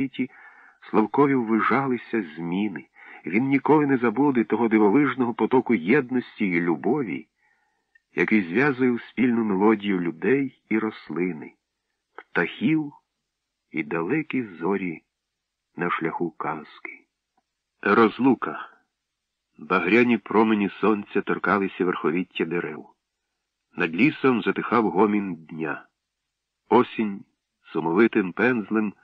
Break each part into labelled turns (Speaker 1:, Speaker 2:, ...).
Speaker 1: світі Славкові ввижалися зміни. Він ніколи не забуде того дивовижного потоку єдності і любові, який зв'язує в спільну мелодію людей і рослини, птахів і далекі зорі на шляху казки. Розлука. Багряні промені сонця торкалися верховіття дерев. Над лісом затихав гомін дня. Осінь сумовитим пензлем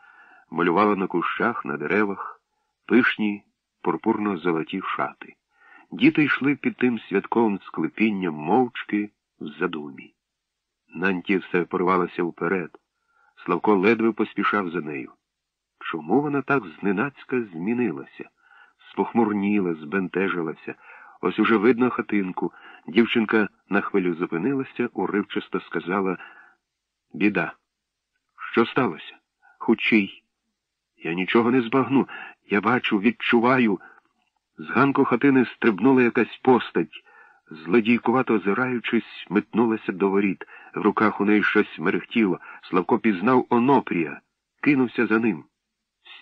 Speaker 1: малювала на кущах, на деревах, пишні пурпурно золоті шати. Діти йшли під тим святковим склепінням мовчки в задумі. Нанті все поривалася вперед. Славко ледве поспішав за нею. Чому вона так зненацька змінилася? Спохмурніла, збентежилася. Ось уже видно хатинку. Дівчинка на хвилю зупинилася, уривчасто сказала Біда. Що сталося? Хучий. Я нічого не збагну. Я бачу, відчуваю. З ганку хатини стрибнула якась постать. Злодійкувато озираючись, метнулася до воріт. В руках у неї щось мерехтіло. Славко пізнав Онопрія, кинувся за ним.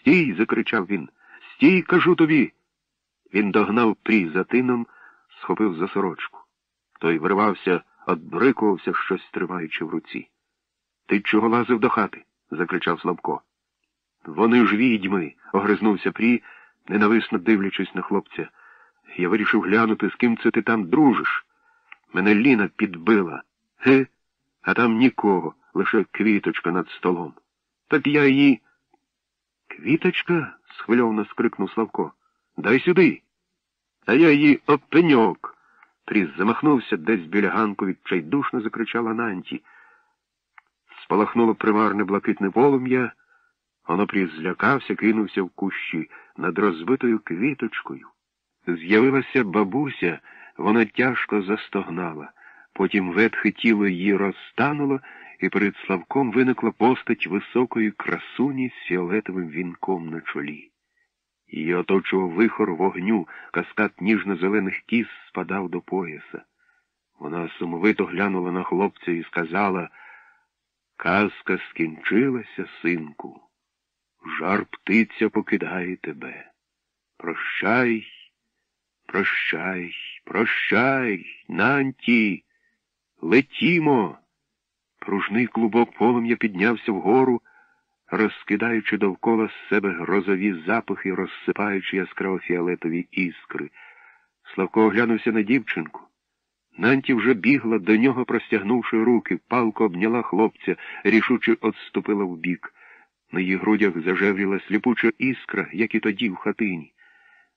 Speaker 1: Стій. закричав він. Стій, кажу тобі. Він догнав прі за тином, схопив за сорочку. Той вирвався, отбрикувався, щось тримаючи в руці. Ти чого лазив до хати? закричав Славко. Вони ж відьми, огризнувся Прі, ненависно дивлячись на хлопця. Я вирішив глянути, з ким це ти там дружиш. Мене Ліна підбила. Ге? А там нікого, лише квіточка над столом. Так я її. Квіточка? схвильовано скрикнув Славко. Дай сюди. А я її опеньок. Пріс замахнувся десь біля ганку відчайдушно закричала Нанті. Спалахнуло примарне блакитне полум'я. Онопрій злякався, кинувся в кущі над розбитою квіточкою. З'явилася бабуся, вона тяжко застогнала. Потім ветхе тіло її розтануло, і перед Славком виникла постать високої красуні з фіолетовим вінком на чолі. Її оточував вихор вогню, каскад ніжно-зелених кіз спадав до пояса. Вона сумовито глянула на хлопця і сказала Казка скінчилася, синку. Жар птиця покидає тебе. Прощай, прощай, прощай, нанті, летімо. Пружний клубок полум'я піднявся вгору, розкидаючи довкола себе грозові запахи, розсипаючи яскраво фіолетові іскри. Славко оглянувся на дівчинку. Нанті вже бігла до нього, простягнувши руки, палко обняла хлопця, рішуче отступила вбік. На її грудях зажевріла сліпуча іскра, як і тоді в хатині.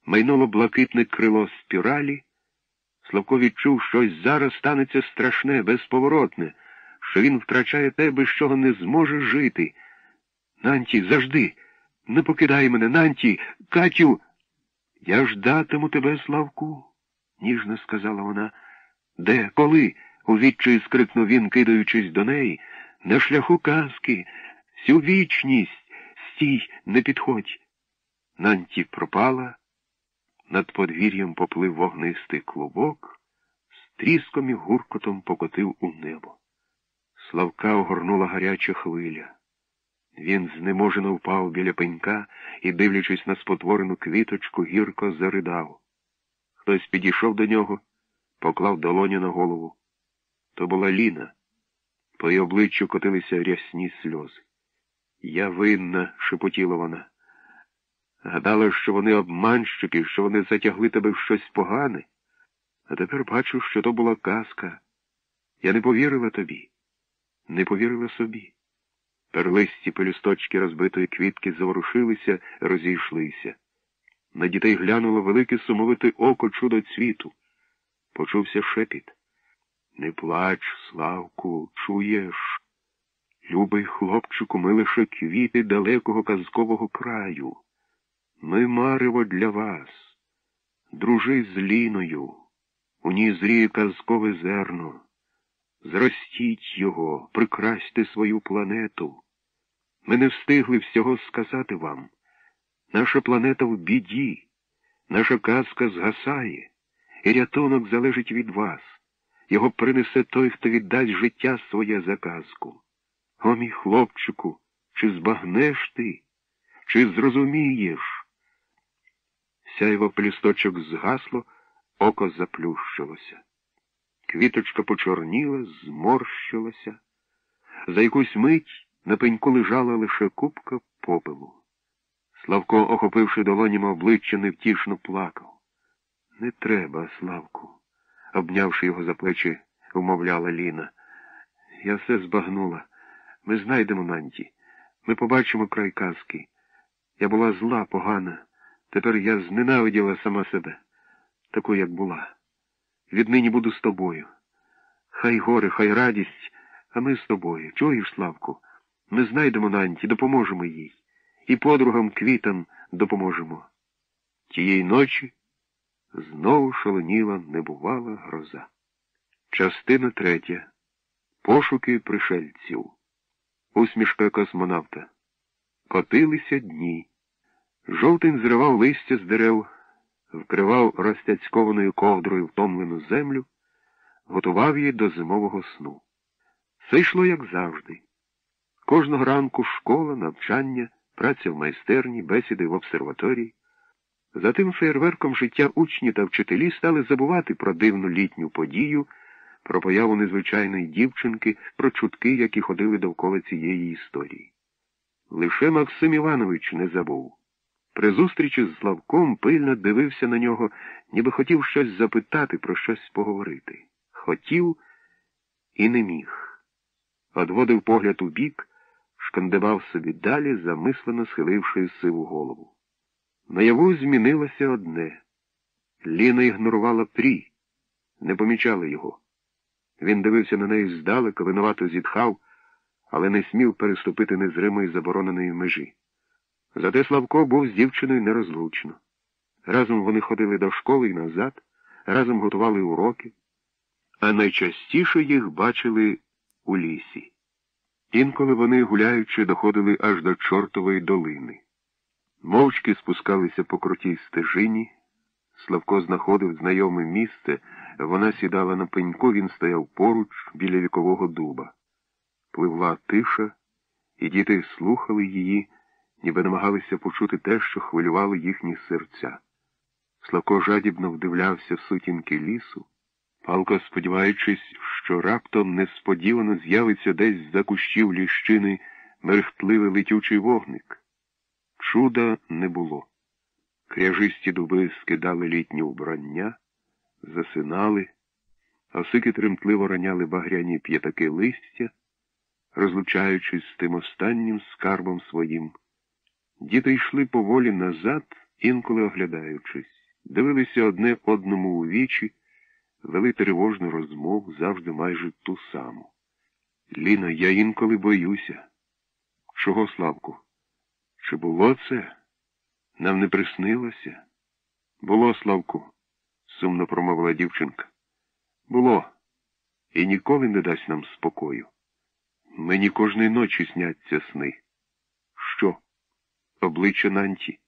Speaker 1: Майнуло блакитне крило спіралі. Славко відчув, що ось зараз станеться страшне, безповоротне, що він втрачає те, без чого не зможе жити. Нанті, завжди, не покидай мене, Нанті, Катю. Я ждатиму тебе, Славку, ніжно сказала вона. Де, коли? у відчаї скрикнув він, кидаючись до неї. На шляху казки, всю вічність, стій, не підходь. Нанті пропала, над подвір'ям поплив вогнистий клубок, з тріском і гуркотом покотив у небо. Славка огорнула гаряча хвиля. Він знеможено впав біля пенька і, дивлячись на спотворену квіточку, гірко заридав. Хтось підійшов до нього поклав долоню на голову. То була Ліна. По її обличчю котилися рясні сльози. Я винна, шепотіла вона. Гадала, що вони обманщики, що вони затягли тебе в щось погане, а тепер бачу, що то була казка. Я не повірила тобі, не повірила собі. Перлисті пелюсточки розбитої квітки заворушилися, розійшлися. На дітей глянуло велике сумовите око чудо цвіту. Почувся шепіт. Не плач, Славку, чуєш? Любий хлопчику, ми лише квіти далекого казкового краю. Ми марево для вас. Дружи з Ліною. У ній зріє казкове зерно. Зростіть його, прикрасьте свою планету. Ми не встигли всього сказати вам. Наша планета в біді, наша казка згасає і рятунок залежить від вас. Його принесе той, хто віддасть життя своє заказку. О, мій хлопчику, чи збагнеш ти? Чи зрозумієш? Сяйво плісточок згасло, око заплющилося. Квіточка почорніла, зморщилася. За якусь мить на пеньку лежала лише купка попелу. Славко, охопивши долонями обличчя, невтішно плакав. Не треба, Славку, обнявши його за плечі, умовляла Ліна. Я все збагнула. Ми знайдемо Нанті. Ми побачимо край казки. Я була зла, погана. Тепер я зненавиділа сама себе, таку, як була. Віднині буду з тобою. Хай горе, хай радість, а ми з тобою. Чуєш, Славку? Ми знайдемо Нанті, допоможемо їй. І подругам квітам допоможемо. Тієї ночі знову шаленіла небувала гроза. Частина третя. Пошуки пришельців. Усмішка космонавта. Котилися дні. Жовтень зривав листя з дерев, вкривав розтяцькованою ковдрою втомлену землю, готував її до зимового сну. Все йшло, як завжди. Кожного ранку школа, навчання, праця в майстерні, бесіди в обсерваторії. За тим фейерверком життя учні та вчителі стали забувати про дивну літню подію, про появу незвичайної дівчинки, про чутки, які ходили довкола цієї історії. Лише Максим Іванович не забув. При зустрічі з Славком пильно дивився на нього, ніби хотів щось запитати, про щось поговорити. Хотів і не міг. Одводив погляд у бік, шкандивав собі далі, замислено схиливши сиву голову. Наяву змінилося одне. Ліна ігнорувала прі, не помічала його. Він дивився на неї здалека, винувато зітхав, але не смів переступити незримої забороненої межі. Зате Славко був з дівчиною нерозлучно. Разом вони ходили до школи і назад, разом готували уроки, а найчастіше їх бачили у лісі. Інколи вони, гуляючи, доходили аж до чортової долини. Мовчки спускалися по крутій стежині. Славко знаходив знайоме місце, вона сідала на пеньку, він стояв поруч біля вікового дуба. Пливла тиша, і діти слухали її, ніби намагалися почути те, що хвилювало їхні серця. Славко жадібно вдивлявся в сутінки лісу, палко сподіваючись, що раптом несподівано з'явиться десь за кущів ліщини мерехтливий летючий вогник. Чуда не було. Кряжисті дуби скидали літні вбрання, засинали, осики тремтливо раняли багряні п'ятаки листя, розлучаючись з тим останнім скарбом своїм. Діти йшли поволі назад, інколи оглядаючись, дивилися одне одному у вічі, вели тривожну розмову, завжди майже ту саму. Ліна, я інколи боюся. Чого, Славку? Чи було це? Нам не приснилося? Було, Славку, сумно промовила дівчинка. Було, і ніколи не дасть нам спокою. Мені кожної ночі сняться сни. Що? Обличчя Нанті,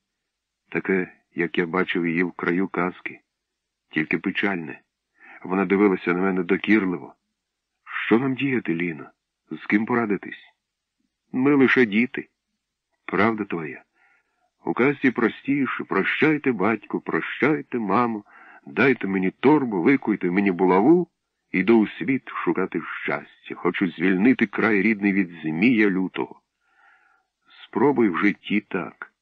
Speaker 1: таке, як я бачив її в краю казки, тільки печальне. Вона дивилася на мене докірливо. Що нам діяти, Ліно? З ким порадитись? Ми лише діти. Правда твоя. У казці простіше, прощайте, батьку, прощайте, мамо, дайте мені торбу, викуйте мені булаву, іду у світ шукати щастя, хочу звільнити край рідний від змія лютого. Спробуй в житті так.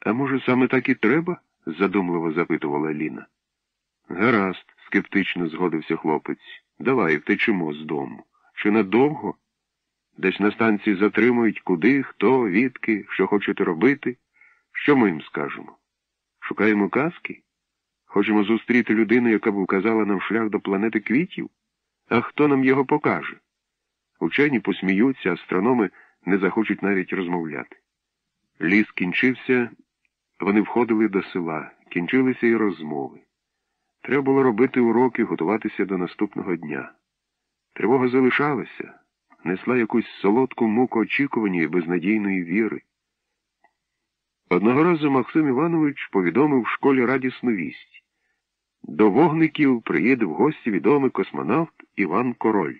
Speaker 1: А може, саме так і треба? задумливо запитувала Ліна. Гаразд, скептично згодився хлопець. Давай втечемо з дому. Чи надовго? Десь на станції затримують куди, хто, відки, що хочете робити. Що ми їм скажемо? Шукаємо казки? Хочемо зустріти людину, яка б указала нам шлях до планети квітів? А хто нам його покаже? Учені посміються, астрономи не захочуть навіть розмовляти. Ліс кінчився, вони входили до села, кінчилися і розмови. Треба було робити уроки, готуватися до наступного дня. Тривога залишалася, несла якусь солодку муку очікування і безнадійної віри. Одного разу Максим Іванович повідомив в школі радісну вість. До вогників приїде в гості відомий космонавт Іван Король.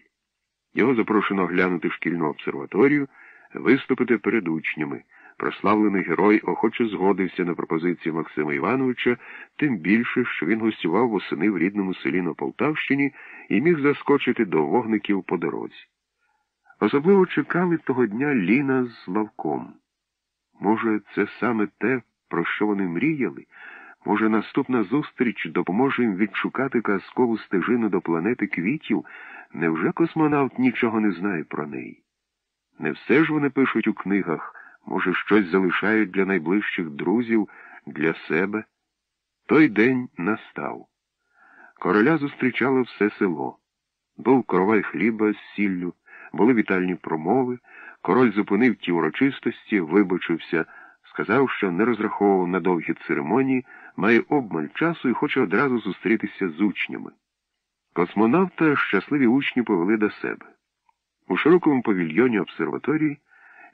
Speaker 1: Його запрошено оглянути шкільну обсерваторію, виступити перед учнями. Прославлений герой охоче згодився на пропозицію Максима Івановича, тим більше, що він гостював восени в рідному селі на Полтавщині і міг заскочити до вогників по дорозі. Особливо чекали того дня Ліна з Лавком. Може, це саме те, про що вони мріяли? Може, наступна зустріч допоможе їм відшукати казкову стежину до планети квітів? Невже космонавт нічого не знає про неї? Не все ж вони пишуть у книгах, може, щось залишають для найближчих друзів, для себе. Той день настав. Короля зустрічало все село. Був коровай хліба з сіллю, були вітальні промови. Король зупинив ті урочистості, вибачився, сказав, що не розраховував на довгі церемонії, має обмаль часу і хоче одразу зустрітися з учнями. Космонавта щасливі учні повели до себе. У широкому павільйоні обсерваторії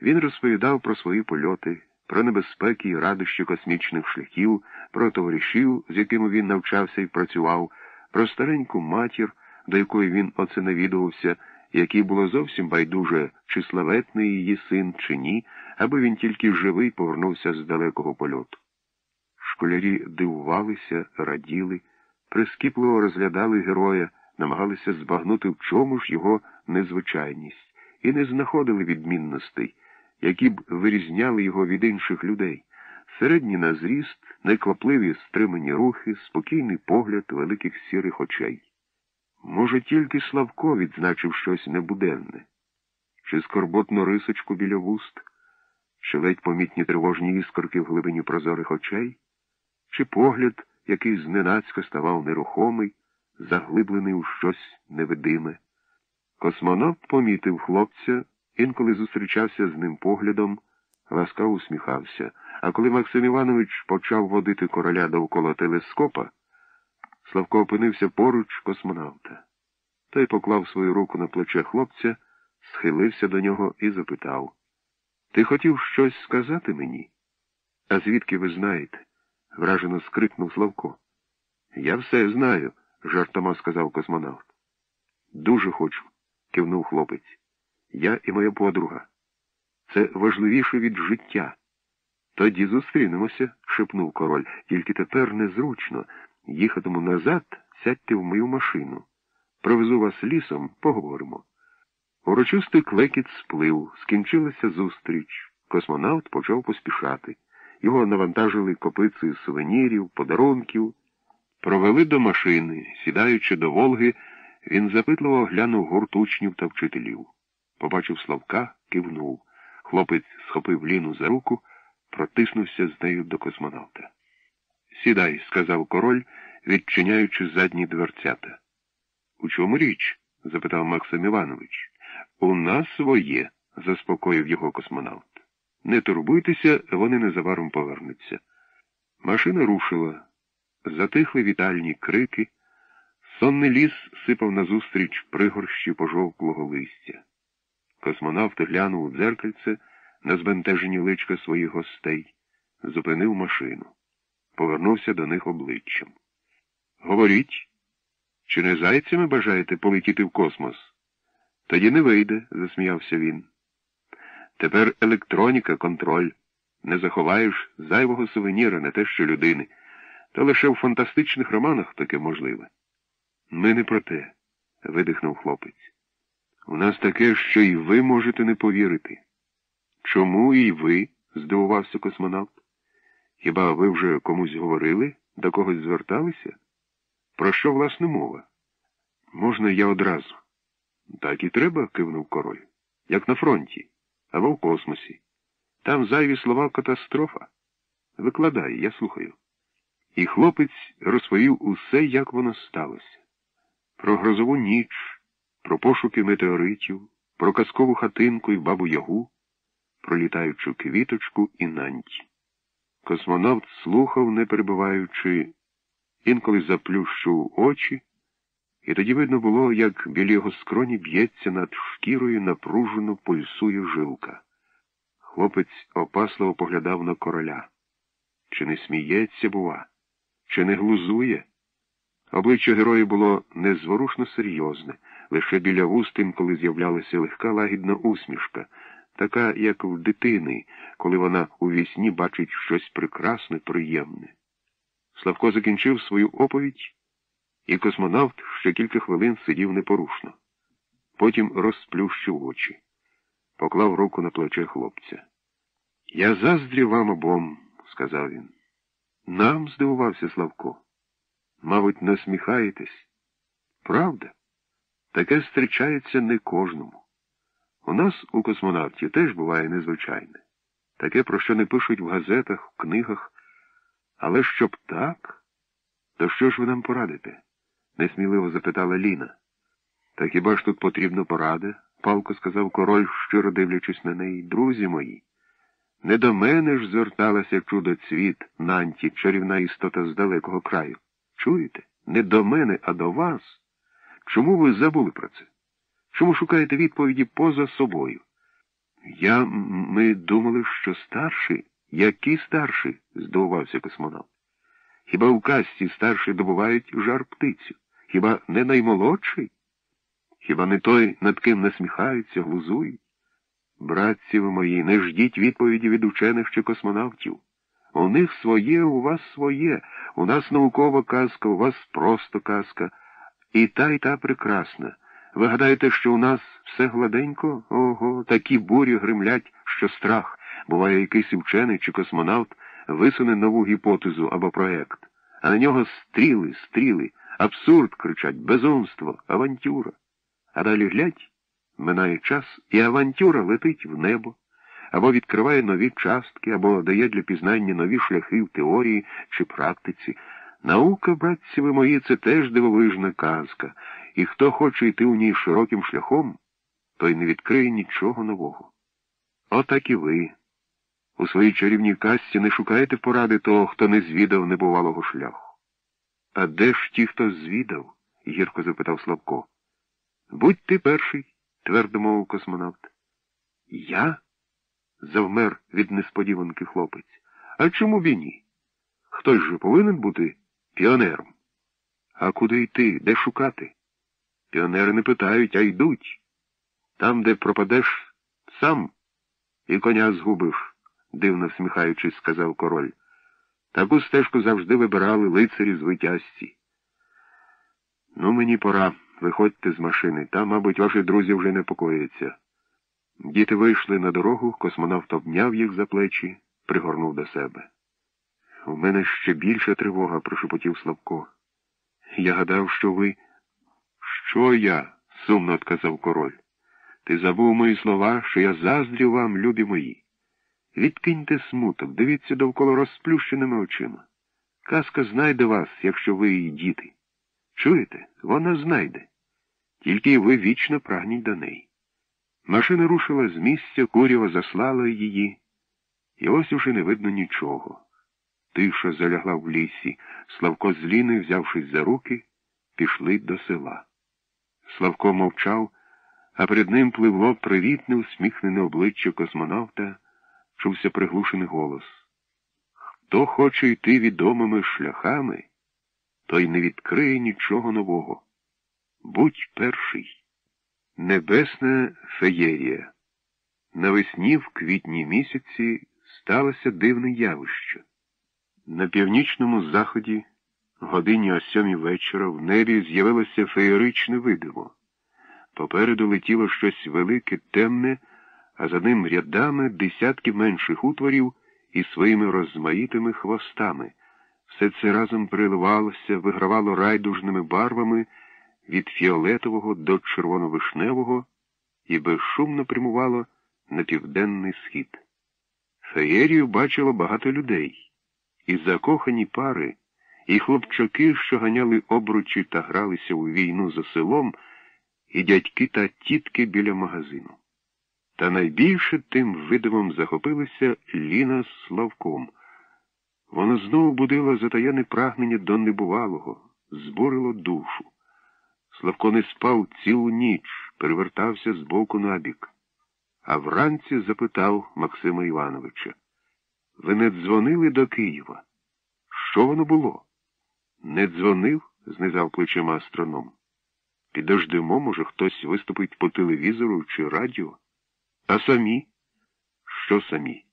Speaker 1: він розповідав про свої польоти, про небезпеки і радощі космічних шляхів, про товаришів, з якими він навчався і працював, про стареньку матір, до якої він оце навідувався, якій було зовсім байдуже, чи славетний її син, чи ні, аби він тільки живий повернувся з далекого польоту. Школярі дивувалися, раділи, прискіпливо розглядали героя, намагалися збагнути, в чому ж його незвичайність, і не знаходили відмінностей, які б вирізняли його від інших людей. Середній на зріст, неквапливі стримані рухи, спокійний погляд великих сірих очей. Може, тільки Славко відзначив щось небуденне, чи скорботну рисочку біля вуст, чи ледь помітні тривожні іскорки в глибині прозорих очей, чи погляд, який зненацька ставав нерухомий, заглиблений у щось невидиме. Космонавт помітив хлопця, інколи зустрічався з ним поглядом, ласкаво усміхався, а коли Максим Іванович почав водити короля довкола телескопа, Славко опинився поруч космонавта. Той поклав свою руку на плече хлопця, схилився до нього і запитав Ти хотів щось сказати мені? А звідки ви знаєте? вражено скрикнув Славко. Я все знаю, жартома сказав космонавт. Дуже хочу, кивнув хлопець. Я і моя подруга. Це важливіше від життя. Тоді зустрінемося, шепнув король, тільки тепер незручно. Їхатиму назад, сядьте в мою машину. Провезу вас лісом, поговоримо. Урочистий клекіт сплив, скінчилася зустріч. Космонавт почав поспішати. Його навантажили копицею сувенірів, подарунків. Провели до машини. Сідаючи до Волги, він запитливо оглянув гурт учнів та вчителів. Побачив Славка, кивнув. Хлопець схопив Ліну за руку, протиснувся з нею до космонавта. Сідай, сказав король, відчиняючи задні дверцята. У чому річ? запитав Максим Іванович. У нас своє, заспокоїв його космонавт. Не турбуйтеся, вони незабаром повернуться. Машина рушила. Затихли вітальні крики. Сонний ліс сипав назустріч пригорщі пожовклого листя. Космонавт глянув у дзеркальце на збентежені личка своїх гостей, зупинив машину повернувся до них обличчям. Говоріть, чи не зайцями бажаєте полетіти в космос? Тоді не вийде, засміявся він. Тепер електроніка, контроль. Не заховаєш зайвого сувеніра, не те, що людини. Та лише в фантастичних романах таке можливе. Ми не про те, видихнув хлопець. У нас таке, що і ви можете не повірити. Чому і ви? здивувався космонавт. Хіба ви вже комусь говорили, до когось зверталися? Про що, власне, мова? Можна я одразу. Так і треба, кивнув король. Як на фронті, або в космосі. Там зайві слова катастрофа. Викладай, я слухаю. І хлопець розповів усе, як воно сталося. Про грозову ніч, про пошуки метеоритів, про казкову хатинку і бабу ягу, про літаючу квіточку і нанті. Космонавт слухав, не перебуваючи, інколи заплющив очі, і тоді видно було, як біля його скроні б'ється над шкірою напружено пульсує жилка. Хлопець опасливо поглядав на короля. Чи не сміється, бува, чи не глузує? Обличчя героя було незворушно серйозне, лише біля вуст інколи з'являлася легка лагідна усмішка. Така, як в дитини, коли вона у вісні бачить щось прекрасне, приємне. Славко закінчив свою оповідь, і космонавт ще кілька хвилин сидів непорушно. Потім розплющив очі, поклав руку на плече хлопця. Я заздрю вам обом, сказав він. Нам, здивувався Славко. Мабуть, насміхаєтесь. Правда? Таке зустрічається не кожному. У нас, у космонавтів, теж буває незвичайне. Таке, про що не пишуть в газетах, в книгах. Але щоб так, то що ж ви нам порадите? несміливо запитала Ліна. Та хіба ж тут потрібна порада? палко сказав король, щиро дивлячись на неї. Друзі мої. Не до мене ж зверталася чудоцвіт, Нанті, чарівна істота з далекого краю. Чуєте? Не до мене, а до вас. Чому ви забули про це? Чому шукаєте відповіді поза собою? Я. ми думали, що старший. Які старші? здивувався космонавт. Хіба у казці старші добувають жар птицю? Хіба не наймолодший? Хіба не той, над ким насміхаються, глузують? Братці ви мої, не ждіть відповіді від учених чи космонавтів. У них своє, у вас своє, у нас наукова казка, у вас просто казка. І та, і та прекрасна. Ви гадаєте, що у нас все гладенько? Ого, такі бурі гримлять, що страх. Буває, якийсь вчений чи космонавт висуне нову гіпотезу або проект, а на нього стріли, стріли, абсурд кричать, безумство, авантюра. А далі глядь, минає час, і авантюра летить в небо, або відкриває нові частки, або дає для пізнання нові шляхи в теорії чи практиці. Наука, братці ви мої, це теж дивовижна казка, і хто хоче йти у ній широким шляхом, той не відкриє нічого нового. Отак і ви. У своїй чарівній казці не шукаєте поради того, хто не звідав небувалого шляху. А де ж ті, хто звідав? гірко запитав Славко. Будь ти перший, твердо мовив космонавт. Я? завмер від несподіванки хлопець. А чому б і ні? Хтось же повинен бути піонером. А куди йти, де шукати? Піонери не питають, а йдуть. Там, де пропадеш сам і коня згубиш, дивно всміхаючись, сказав король. Таку стежку завжди вибирали лицарі звитязці. Ну, мені пора. Виходьте з машини. Там, мабуть, ваші друзі вже непокояться. Діти вийшли на дорогу, космонавт обняв їх за плечі, пригорнув до себе. У мене ще більша тривога, прошепотів Славко. Я гадав, що ви. Що я? сумно отказав король. Ти забув мої слова, що я заздрю вам, любі мої. Відкиньте смуток, дивіться довкола розплющеними очима. Казка знайде вас, якщо ви її діти. Чуєте? Вона знайде. Тільки ви вічно прагніть до неї. Машина рушила з місця, курява заслала її, і ось уже не видно нічого. Тиша залягла в лісі. Славко з Ліною, взявшись за руки, пішли до села. Славко мовчав, а перед ним пливло привітне, усміхнене обличчя космонавта, чувся приглушений голос. Хто хоче йти відомими шляхами, той не відкриє нічого нового. Будь перший. Небесна феєрія. Навесні в квітні місяці сталося дивне явище. На північному заході, годині о сьомій вечора, в небі з'явилося феєричне видиво. Попереду летіло щось велике, темне, а за ним рядами десятки менших утворів із своїми розмаїтими хвостами. Все це разом приливалося, вигравало райдужними барвами від фіолетового до червоно-вишневого і безшумно прямувало на південний схід. Феєрію бачило багато людей, і закохані пари, і хлопчаки, що ганяли обручі та гралися у війну за селом, і дядьки та тітки біля магазину. Та найбільше тим видивом захопилася Ліна з Славком. Воно знову будило затаяне прагнення до небувалого, збурило душу. Славко не спав цілу ніч, перевертався з боку на бік. А вранці запитав Максима Івановича. Ви не дзвонили до Києва? Що воно було? Не дзвонив, знизав плечима астроном. Підождемо, може, хтось виступить по телевізору чи радіо. А самі? Що самі?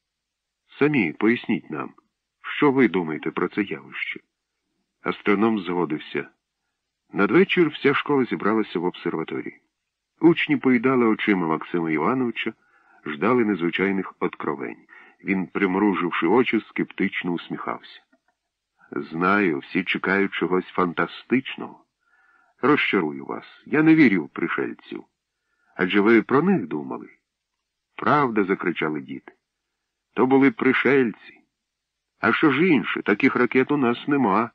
Speaker 1: Самі поясніть нам, що ви думаєте про це явище? Астроном згодився. Надвечір вся школа зібралася в обсерваторії. Учні поїдали очима Максима Івановича, ждали незвичайних откровень. Він, примруживши очі, скептично усміхався. Знаю, всі чекають чогось фантастичного. Розчарую вас. Я не вірю в пришельців. Адже ви про них думали? Правда, закричали діти. То були пришельці. А що ж інше? Таких ракет у нас нема.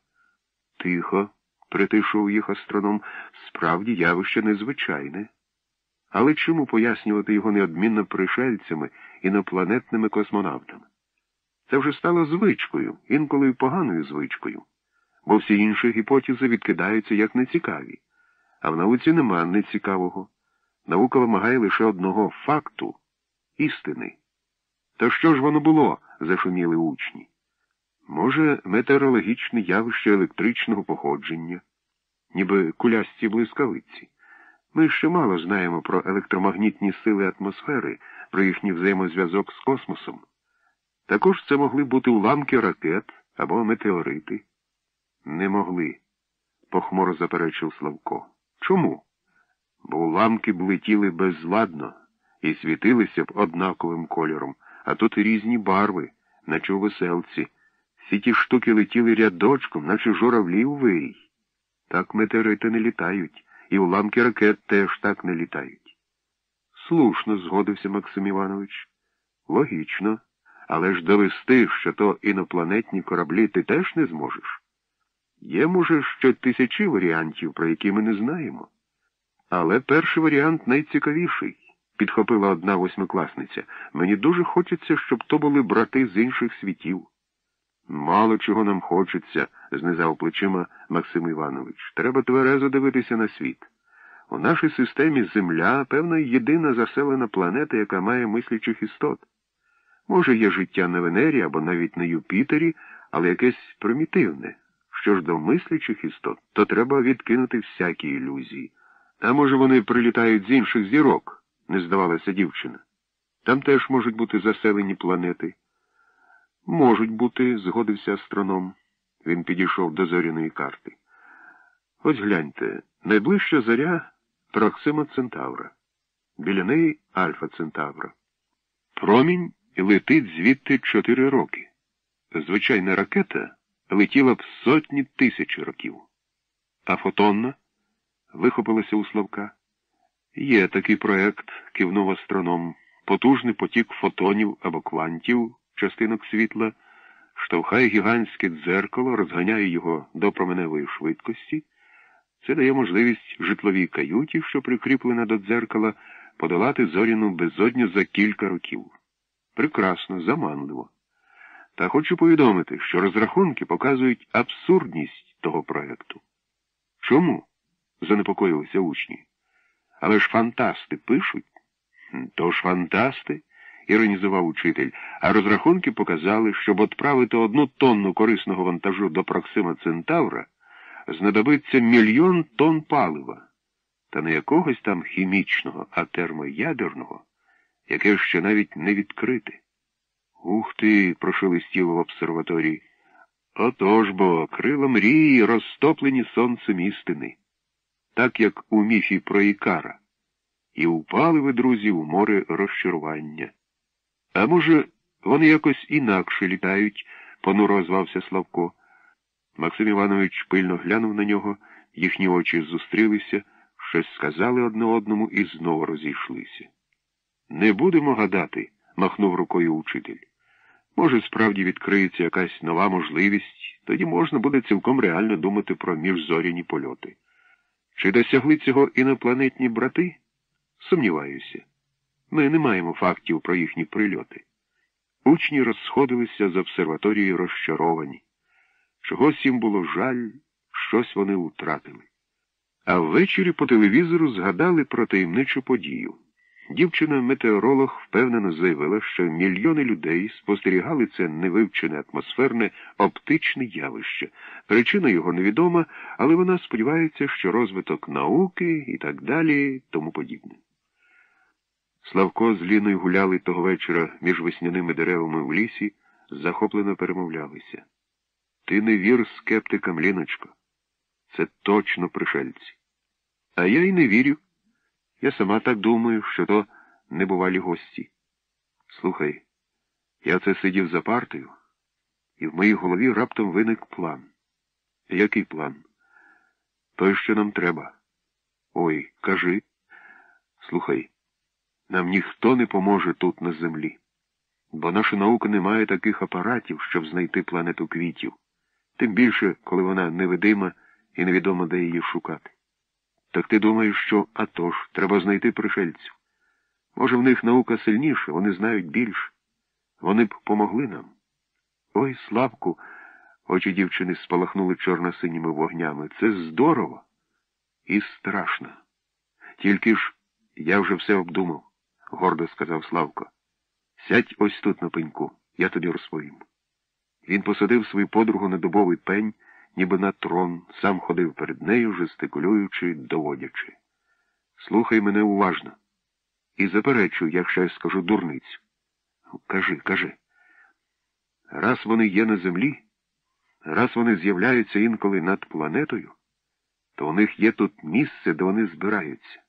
Speaker 1: Тихо, притишив їх астроном, справді явище незвичайне. Але чому пояснювати його неодмінно пришельцями, інопланетними космонавтами? Це вже стало звичкою, інколи й поганою звичкою, бо всі інші гіпотези відкидаються як нецікаві, а в науці нема нецікавого. Наука вимагає лише одного факту істини. То що ж воно було? зашуміли учні. Може, метеорологічне явище електричного походження, ніби кулясті блискавиці. Ми ще мало знаємо про електромагнітні сили атмосфери, про їхній взаємозв'язок з космосом. Також це могли бути уламки ракет або метеорити. Не могли, похмуро заперечив Славко. Чому? Бо уламки б летіли безладно і світилися б однаковим кольором, а тут різні барви, наче у веселці. Всі ті штуки летіли рядочком, наче журавлі у вирій. Так метеорити не літають, і уламки ракет теж так не літають. Слушно, згодився Максим Іванович. Логічно. Але ж довести, що то інопланетні кораблі ти теж не зможеш. Є, може, ще тисячі варіантів, про які ми не знаємо. Але перший варіант найцікавіший, підхопила одна восьмикласниця. Мені дуже хочеться, щоб то були брати з інших світів. Мало чого нам хочеться, знизав плечима Максим Іванович. Треба тверезо дивитися на світ. У нашій системі Земля, певно, єдина заселена планета, яка має мислячих істот. Може, є життя на Венері або навіть на Юпітері, але якесь примітивне. Що ж до мислячих істот, то треба відкинути всякі ілюзії. А може, вони прилітають з інших зірок, не здавалася дівчина. Там теж можуть бути заселені планети. Можуть бути, згодився астроном. Він підійшов до зоряної карти. Ось гляньте, найближча зоря Проксима Центавра. Біля неї Альфа Центавра. Промінь летить звідти чотири роки. Звичайна ракета летіла б сотні тисяч років. А фотонна вихопилася у Славка. Є такий проект, кивнув астроном, потужний потік фотонів або квантів, частинок світла, штовхає гігантське дзеркало, розганяє його до променевої швидкості. Це дає можливість житловій каюті, що прикріплена до дзеркала, подолати зоряну безодню за кілька років. Прекрасно, заманливо. Та хочу повідомити, що розрахунки показують абсурдність того проекту. Чому? занепокоїлися учні. Але ж фантасти пишуть. То ж фантасти, іронізував учитель, а розрахунки показали, щоб відправити одну тонну корисного вантажу до Проксима Центавра, знадобиться мільйон тонн палива, та не якогось там хімічного, а термоядерного яке ще навіть не відкрите. Ух ти, прошелестіло в обсерваторії. Отож бо крила мрії, розтоплені сонцем істини, так як у міфі про Ікара, і упали ви, друзі, у море розчарування. А може, вони якось інакше літають, понуро звався Славко. Максим Іванович пильно глянув на нього, їхні очі зустрілися, щось сказали одне одному і знову розійшлися. Не будемо гадати, махнув рукою учитель. Може, справді відкриється якась нова можливість, тоді можна буде цілком реально думати про міжзоряні польоти. Чи досягли цього інопланетні брати? Сумніваюся. Ми не маємо фактів про їхні прильоти. Учні розсходилися з обсерваторії розчаровані. Чогось їм було жаль, щось вони втратили. А ввечері по телевізору згадали про таємничу подію. Дівчина-метеоролог впевнено заявила, що мільйони людей спостерігали це невивчене атмосферне оптичне явище. Причина його невідома, але вона сподівається, що розвиток науки і так далі тому подібне. Славко з Ліною гуляли того вечора між весняними деревами в лісі, захоплено перемовлялися. Ти не вір скептикам, Ліночко. Це точно пришельці. А я й не вірю. Я сама так думаю, що то небувалі гості. Слухай, я це сидів за партою, і в моїй голові раптом виник план. Який план? Той, що нам треба. Ой, кажи. Слухай, нам ніхто не поможе тут на землі, бо наша наука не має таких апаратів, щоб знайти планету квітів, тим більше, коли вона невидима і невідомо, де її шукати. Так ти думаєш, що атож, треба знайти пришельців. Може, в них наука сильніша, вони знають більше. Вони б помогли нам. Ой, Славку, очі дівчини спалахнули чорно-синіми вогнями. Це здорово і страшно. Тільки ж я вже все обдумав, гордо сказав Славко. Сядь ось тут на пеньку, я тобі розповім. Він посадив свою подругу на дубовий пень, ніби на трон, сам ходив перед нею, жестикулюючи, доводячи. Слухай мене уважно. І заперечуй, якщо я скажу дурницю. Кажи, кажи. Раз вони є на землі, раз вони з'являються інколи над планетою, то у них є тут місце, де вони збираються.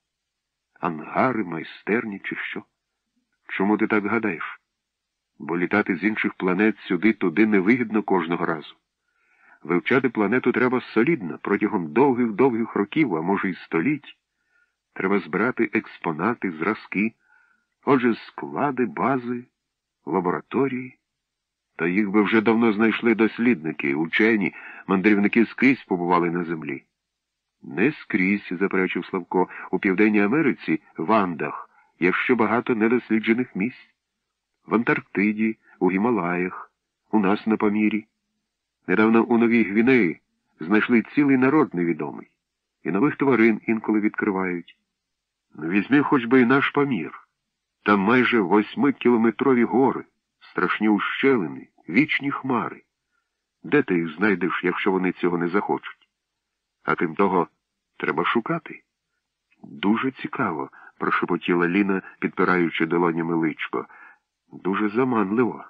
Speaker 1: Ангари, майстерні чи що? Чому ти так гадаєш? Бо літати з інших планет сюди туди невигідно кожного разу. Вивчати планету треба солідно протягом довгих-довгих років, а може й століть. Треба збирати експонати, зразки, отже, склади, бази, лабораторії. Та їх би вже давно знайшли дослідники, учені, мандрівники скрізь побували на землі. Не скрізь, заперечив Славко, у Південній Америці, в Андах, є ще багато недосліджених місць. В Антарктиді, у Гімалаях, у нас на Памірі. Недавно у Новій Гвінеї знайшли цілий народ невідомий, і нових тварин інколи відкривають. Ну, візьми хоч би і наш Памір. Там майже восьмикілометрові гори, страшні ущелини, вічні хмари. Де ти їх знайдеш, якщо вони цього не захочуть? А крім того, треба шукати. Дуже цікаво, прошепотіла Ліна, підпираючи долонями личко. Дуже заманливо.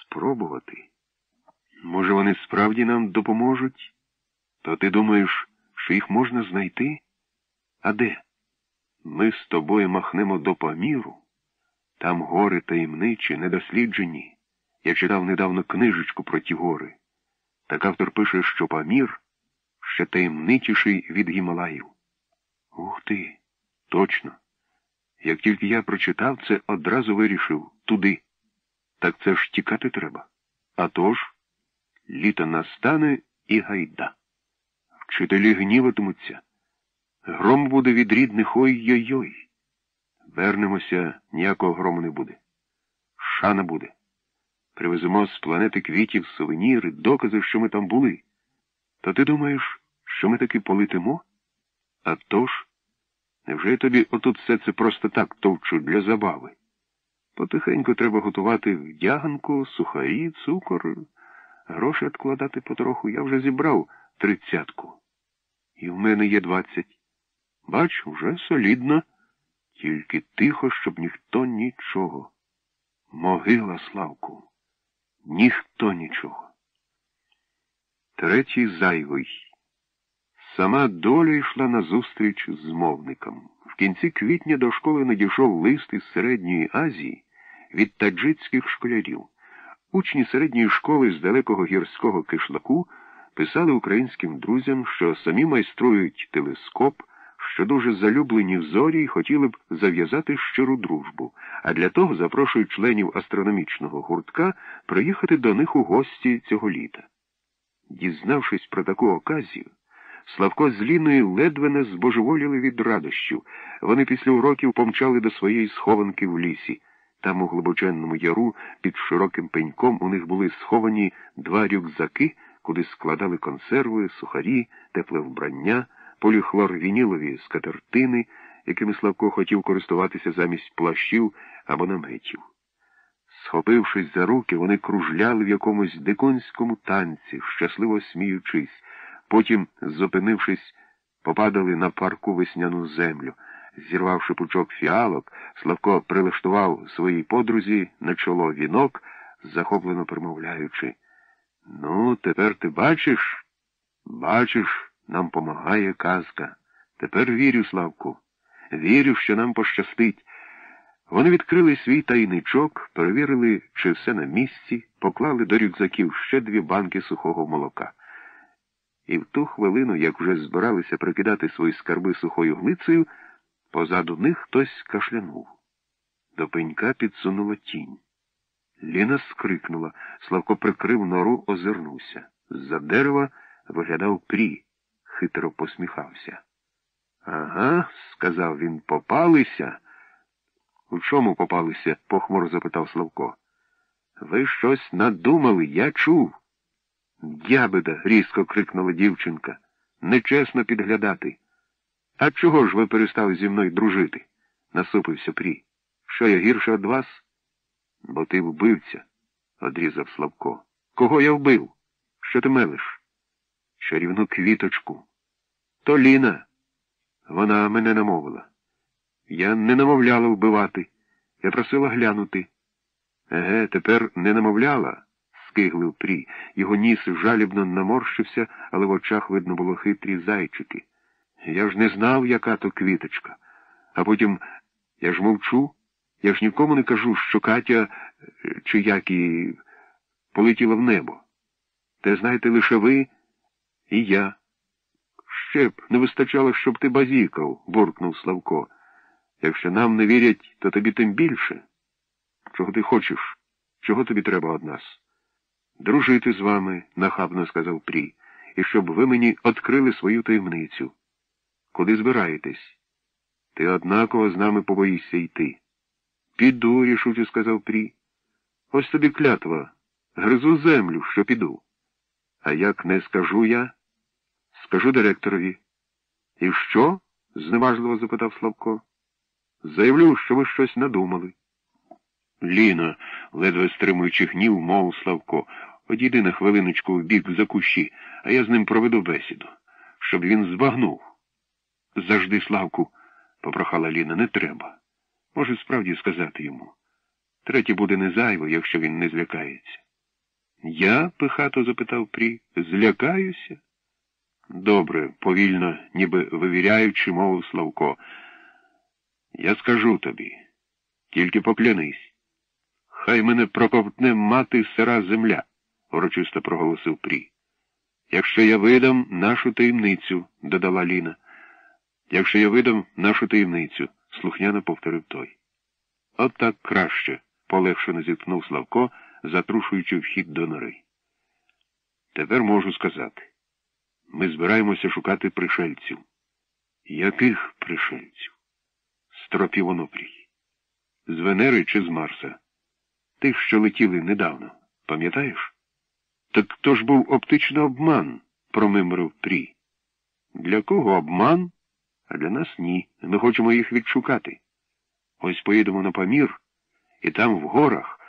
Speaker 1: Спробувати. Може, вони справді нам допоможуть? То ти думаєш, що їх можна знайти? А де? Ми з тобою махнемо до Паміру. Там гори таємничі, недосліджені. Я читав недавно книжечку про ті гори. Так автор пише, що Памір ще таємничіший від Гімалаїв. Ух ти, точно. Як тільки я прочитав це, одразу вирішив туди. Так це ж тікати треба. А тож, літо настане і гайда. Вчителі гніватимуться. Гром буде від рідних ой-йой-йой. Вернемося, ніякого грому не буде. Шана буде. Привеземо з планети квітів, сувеніри, докази, що ми там були. То ти думаєш, що ми таки полетимо? А тож, невже тобі отут все це просто так товчу для забави? Потихеньку треба готувати вдяганку, сухарі, цукор, гроші відкладати потроху. Я вже зібрав тридцятку. І в мене є двадцять. Бач, уже солідно, тільки тихо, щоб ніхто нічого. Могила, Славку, ніхто нічого. Третій зайвий. Сама доля йшла назустріч з мовникам. В кінці квітня до школи надійшов лист із Середньої Азії від таджицьких школярів. Учні середньої школи з далекого гірського кишлаку писали українським друзям, що самі майструють телескоп, що дуже залюблені в зорі і хотіли б зав'язати щиру дружбу, а для того запрошують членів астрономічного гуртка приїхати до них у гості цього літа. Дізнавшись про таку оказію, Славко з Ліною ледве не збожеволіли від радощів. Вони після уроків помчали до своєї схованки в лісі. Там, у глибоченному яру, під широким пеньком, у них були сховані два рюкзаки, куди складали консерви, сухарі, тепле вбрання, поліхлорвінілові скатертини, якими Славко хотів користуватися замість плащів або наметів. Схопившись за руки, вони кружляли в якомусь диконському танці, щасливо сміючись, потім, зупинившись, попадали на парку весняну землю. Зірвавши пучок фіалок, Славко прилаштував своїй подрузі на чоло вінок, захоплено промовляючи. Ну, тепер ти бачиш? Бачиш, нам помагає казка. Тепер вірю, Славку. Вірю, що нам пощастить. Вони відкрили свій тайничок, перевірили, чи все на місці, поклали до рюкзаків ще дві банки сухого молока. І в ту хвилину, як вже збиралися прикидати свої скарби сухою глицею, позаду них хтось кашлянув. До пенька підсунула тінь. Ліна скрикнула, Славко прикрив нору, озирнувся. З-за дерева виглядав прі, хитро посміхався. Ага, сказав він, попалися. У чому попалися? похмуро запитав Славко. Ви щось надумали, я чув. Дябеда, різко крикнула дівчинка. Нечесно підглядати. А чого ж ви перестали зі мною дружити? насупився Прі. Що я гірше від вас? Бо ти вбивця, одрізав Славко. Кого я вбив? Що ти мелиш? Чарівну квіточку. То Ліна. Вона мене намовила. Я не намовляла вбивати. Я просила глянути. Еге, тепер не намовляла, скиглив Прі. Його ніс жалібно наморщився, але в очах видно було хитрі зайчики. Я ж не знав, яка то квіточка. А потім я ж мовчу, я ж нікому не кажу, що Катя чи як і полетіла в небо. Те знаєте лише ви і я. Ще б не вистачало, щоб ти базікав, буркнув Славко. Якщо нам не вірять, то тобі тим більше. Чого ти хочеш? Чого тобі треба від нас? Дружити з вами, нахабно сказав Прій, і щоб ви мені відкрили свою таємницю. Куди збираєтесь? Ти однаково з нами побоїшся йти. Піду, рішуче сказав Прі. Ось тобі клятва. Гризу землю, що піду. А як не скажу я, скажу директорові. І що? зневажливо запитав Славко. Заявлю, що ви щось надумали. Ліна, ледве стримуючи гнів, мов Славко, одійди на хвилиночку в бік за кущі, а я з ним проведу бесіду, щоб він збагнув. Завжди, Славку, попрохала Ліна, не треба. Може, справді сказати йому. Третє буде не зайво, якщо він не злякається. Я? пихато запитав Прі, злякаюся? Добре, повільно, ніби вивіряючи, мовив Славко. Я скажу тобі, тільки поклянись. Хай мене проковтне мати сира земля, урочисто проголосив Прі. Якщо я видам нашу таємницю, додала Ліна. Якщо я видам нашу таємницю, слухняно повторив той. От так краще, полегшено зіткнув Славко, затрушуючи вхід до нори. Тепер можу сказати. Ми збираємося шукати пришельців. Яких пришельців? Стропів онопрій. З Венери чи з Марса? Тих, що летіли недавно, пам'ятаєш? Так то ж був оптичний обман, промимрив Прі. Для кого обман? А для нас ні. Ми хочемо їх відшукати. Ось поїдемо на Памір, і там, в горах,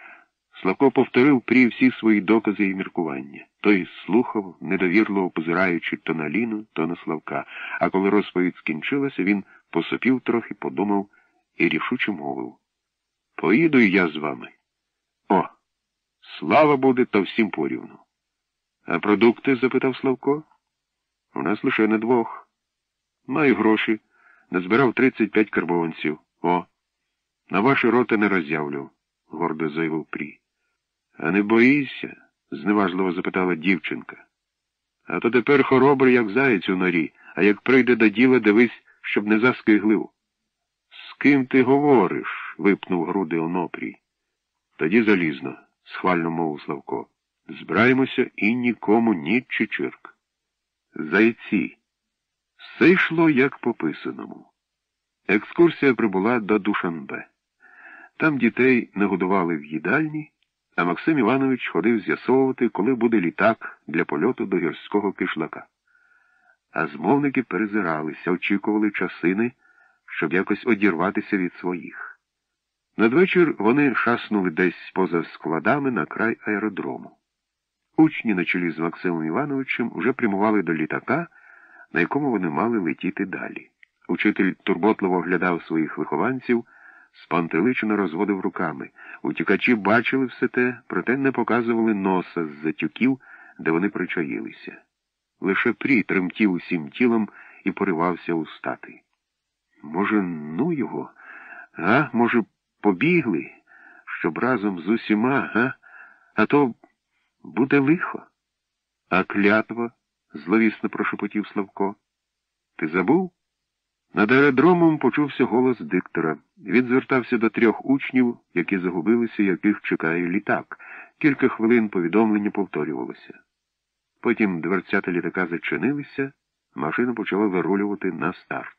Speaker 1: Славко повторив Прі всі свої докази і міркування. Той слухав, недовірливо позираючи то на Ліну, то на Славка, а коли розповідь скінчилася, він посопів трохи, подумав і рішуче мовив. Поїду я з вами. О, слава буде, то всім порівну. А продукти? запитав Славко. У нас лише на двох. Маю гроші. Назбирав 35 карбованців. О, на ваші роти не роз'явлю, гордо заявив Прі. А не боїшся? зневажливо запитала дівчинка. А то тепер хоробрий, як заєць у норі, а як прийде до діла, дивись, щоб не заскиглив. З ким ти говориш? випнув груди Онопрій. Тоді залізно, схвально мовив Славко. Збираємося і нікому ні чичирк. Зайці. Все йшло як по писаному. Екскурсія прибула до Душанбе. Там дітей нагодували в їдальні, а Максим Іванович ходив з'ясовувати, коли буде літак для польоту до гірського кишлака. А змовники перезиралися, очікували часини, щоб якось одірватися від своїх. Надвечір вони шаснули десь поза складами на край аеродрому. Учні на чолі з Максимом Івановичем вже прямували до літака, на якому вони мали летіти далі. Учитель турботливо оглядав своїх вихованців, спантеличено розводив руками. Утікачі бачили все те, проте не показували носа з затюків, де вони причаїлися. Лише прі тремтів усім тілом і поривався устати. Може, ну його, а? Може, побігли, щоб разом з усіма, га? А то буде лихо. А клятва? Зловісно прошепотів Славко. Ти забув? Над аеродромом почувся голос диктора. Він звертався до трьох учнів, які загубилися, яких чекає літак. Кілька хвилин повідомлення повторювалося. Потім дверцята літака зачинилися, машина почала вирулювати на старт.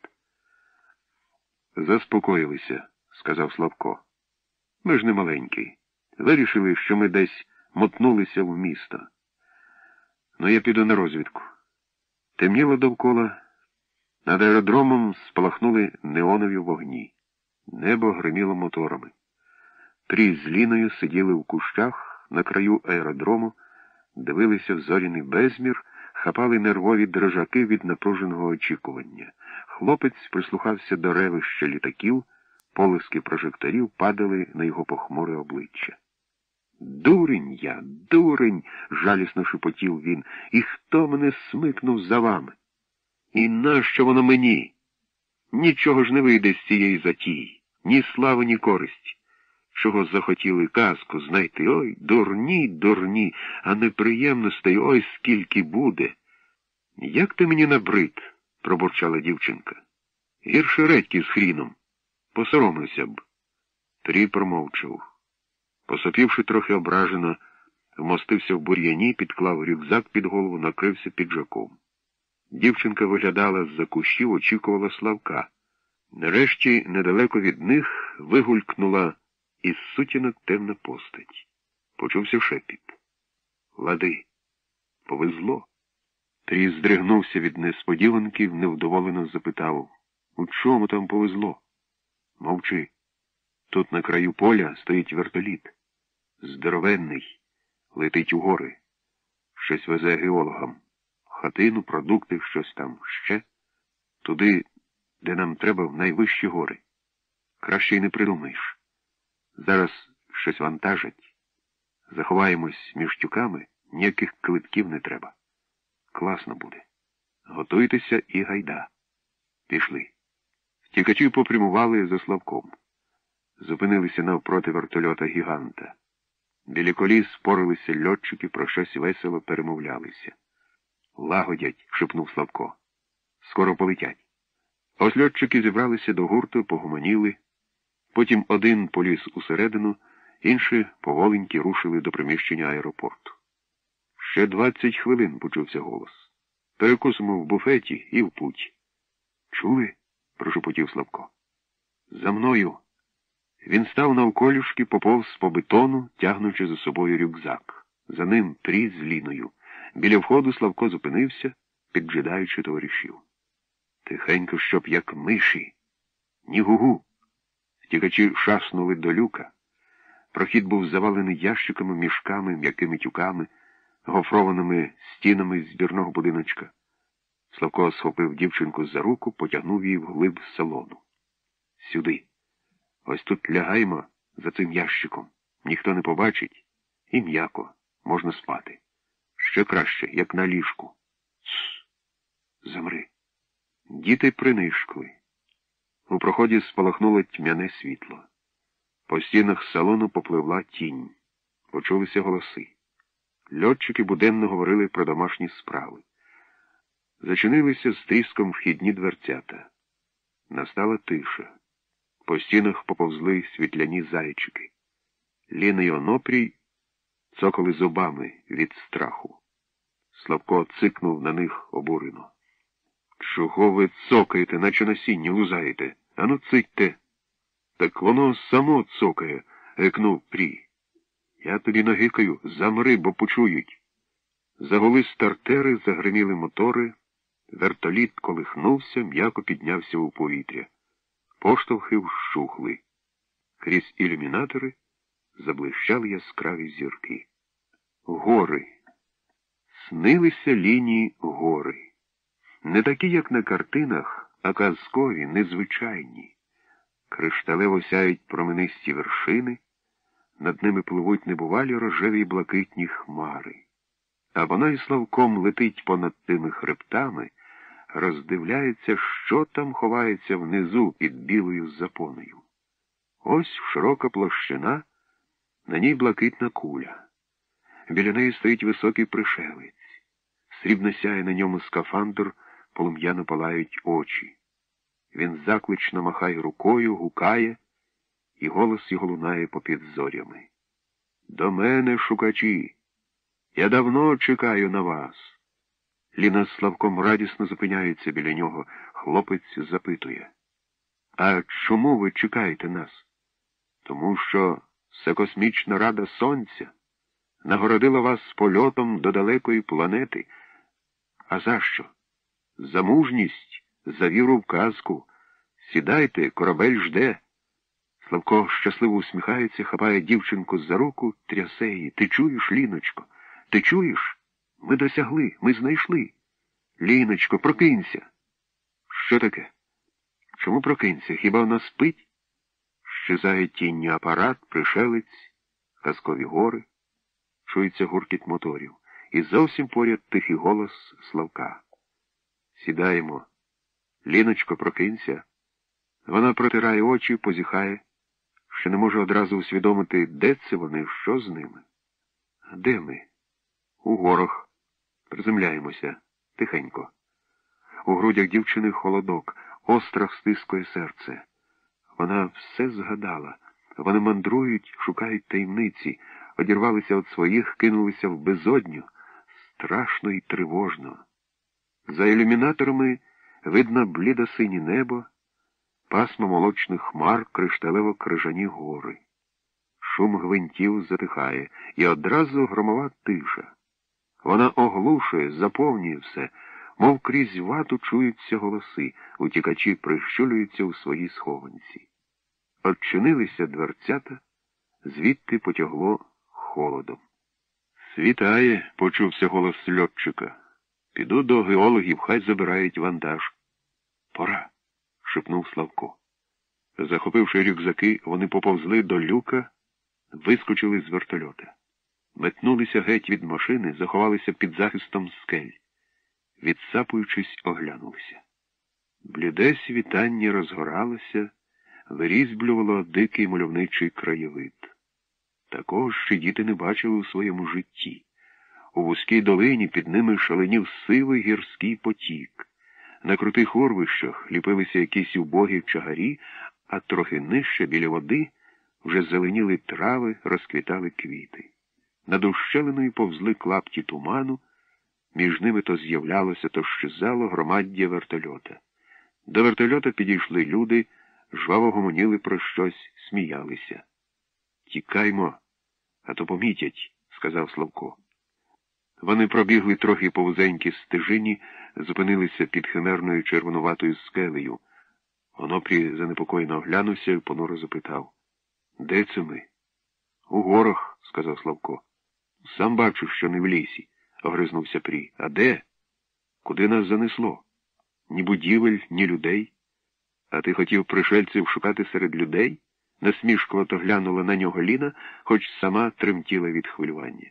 Speaker 1: Заспокоїлися, сказав Славко. Ми ж не маленькі. Вирішили, що ми десь мотнулися в місто. Ну, я піду на розвідку. Темніло довкола. Над аеродромом спалахнули неонові вогні. Небо гриміло моторами. Трі з Ліною сиділи в кущах на краю аеродрому, дивилися в зоряний безмір, хапали нервові дрожаки від напруженого очікування. Хлопець прислухався до ревища літаків, полиски прожекторів падали на його похмуре обличчя. Дурень я, дурень, жалісно шепотів він, і хто мене смикнув за вами? І нащо воно мені? Нічого ж не вийде з цієї затії, ні слави, ні користі. Чого захотіли казку знайти? Ой, дурні, дурні, а неприємностей ой скільки буде. Як ти мені набрид, пробурчала дівчинка. Гірше редьки з хріном. Посоромився б. Трій промовчав. Посопівши трохи ображено, вмостився в бур'яні, підклав рюкзак під голову, накрився піджаком. Дівчинка виглядала з-за кущів, очікувала Славка. Нарешті, недалеко від них, вигулькнула із сутінок темна постать. Почувся шепіт. Лади, повезло. Трій здригнувся від несподіванки, невдоволено запитав У чому там повезло? Мовчи. Тут на краю поля стоїть вертоліт. Здоровенний, летить у гори. Щось везе геологам. Хатину, продукти, щось там ще. Туди, де нам треба в найвищі гори. Краще й не придумаєш. Зараз щось вантажать. Заховаємось між тюками, ніяких квитків не треба. Класно буде. Готуйтеся і гайда. Пішли. Втікачі попрямували за Славком. Зупинилися навпроти вертольота гіганта. Біля коліс спорилися льотчики, про щось весело перемовлялися. Лагодять, шепнув Славко. Скоро полетять. Ось льотчики зібралися до гурту, погомоніли. Потім один поліз усередину, інші поволеньки рушили до приміщення аеропорту. Ще двадцять хвилин почувся голос. Перекусимо в буфеті і в путь. Чули? прошепотів Славко. За мною. Він став навколюшки, поповз по бетону, тягнучи за собою рюкзак. За ним пріз з ліною. Біля входу Славко зупинився, піджидаючи товаришів. Тихенько, щоб як миші. Ні гугу. Втікачі шаснули до люка. Прохід був завалений ящиками, мішками, м'якими тюками, гофрованими стінами збірного будиночка. Славко схопив дівчинку за руку, потягнув її вглиб салону. Сюди. Ось тут лягаємо за цим ящиком. Ніхто не побачить, і м'яко можна спати. Ще краще, як на ліжку. Тс. Замри. Діти принишкли. У проході спалахнуло тьмяне світло. По стінах салону попливла тінь. Почулися голоси. Льотчики буденно говорили про домашні справи. Зачинилися з тріском вхідні дверцята. Настала тиша. По стінах поповзли світляні зайчики. Ліна й онопрій цокали зубами від страху. Славко цикнув на них обурено. Чого ви цокаєте, наче насіння лузаєте? Ану, цитьте. Так воно само цокає, гикнув Прі. Я тобі нагикаю, замри, бо почують. Загули стартери, загриміли мотори, вертоліт колихнувся, м'яко піднявся у повітря. Поштовхи вщухли. Крізь ілюмінатори заблищали яскраві зірки. Гори. Снилися лінії гори. Не такі, як на картинах, а казкові, незвичайні. Кришталево сяють променисті вершини, над ними пливуть небувалі рожеві й блакитні хмари. А вона й Славком летить понад тими хребтами, роздивляється, що там ховається внизу під білою запоною. Ось широка площина, на ній блакитна куля. Біля неї стоїть високий пришелець. Срібно сяє на ньому скафандр, полум'яно палають очі. Він заклично махає рукою, гукає, і голос його лунає попід зорями. До мене, шукачі, я давно чекаю на вас. Ліна з Славком радісно зупиняється біля нього. Хлопець запитує. А чому ви чекаєте нас? Тому що Всекосмічна Рада Сонця нагородила вас польотом до далекої планети. А за що? За мужність, за віру в казку. Сідайте, корабель жде. Славко щасливо усміхається, хапає дівчинку за руку, трясе її. Ти чуєш, Ліночко? Ти чуєш? Ми досягли, ми знайшли. Ліночко, прокинься. Що таке? Чому прокинься? Хіба вона спить? Щезає тінню апарат, пришелець, казкові гори, чується гуркіт моторів, і зовсім поряд тихий голос Славка. Сідаємо. Ліночко, прокинься. Вона протирає очі, позіхає, що не може одразу усвідомити, де це вони, що з ними. Де ми? У горах. Приземляємося тихенько. У грудях дівчини холодок, острах стискує серце. Вона все згадала. Вони мандрують, шукають таємниці, одірвалися від своїх, кинулися в безодню. Страшно і тривожно. За ілюмінаторами видно блідо-синє небо, пасмо молочних хмар, кришталево крижані гори. Шум гвинтів затихає, і одразу громова тиша. Вона оглушує, заповнює все, мов крізь вату чуються голоси, утікачі прищулюються у своїй схованці. Отчинилися дверцята, звідти потягло холодом. Світає, почувся голос льотчика. Піду до геологів, хай забирають вантаж. Пора, шепнув Славко. Захопивши рюкзаки, вони поповзли до люка, вискочили з вертольота. Метнулися геть від машини, заховалися під захистом скель. Відсапуючись, оглянулися. Бліде світання розгоралося, вирізблювало дикий мальовничий краєвид. Такого ще діти не бачили у своєму житті. У вузькій долині під ними шаленів сивий гірський потік. На крутих орвищах ліпилися якісь убогі чагарі, а трохи нижче біля води вже зеленіли трави, розквітали квіти. Над ущелиною повзли клапті туману, між ними то з'являлося, то щезало громаддя вертольота. До вертольота підійшли люди, жваво гомоніли про щось, сміялися. Тікаймо, а то помітять, сказав Славко. Вони пробігли трохи повзенькі стежині, зупинилися під химерною червонуватою скелею. Онопрі занепокоєно оглянувся і понуро запитав. Де це ми? У горах, сказав Славко. Сам бачу, що не в лісі, огризнувся Прі. А де? Куди нас занесло? Ні будівель, ні людей. А ти хотів пришельців шукати серед людей? Насмішкувато глянула на нього Ліна, хоч сама тремтіла від хвилювання.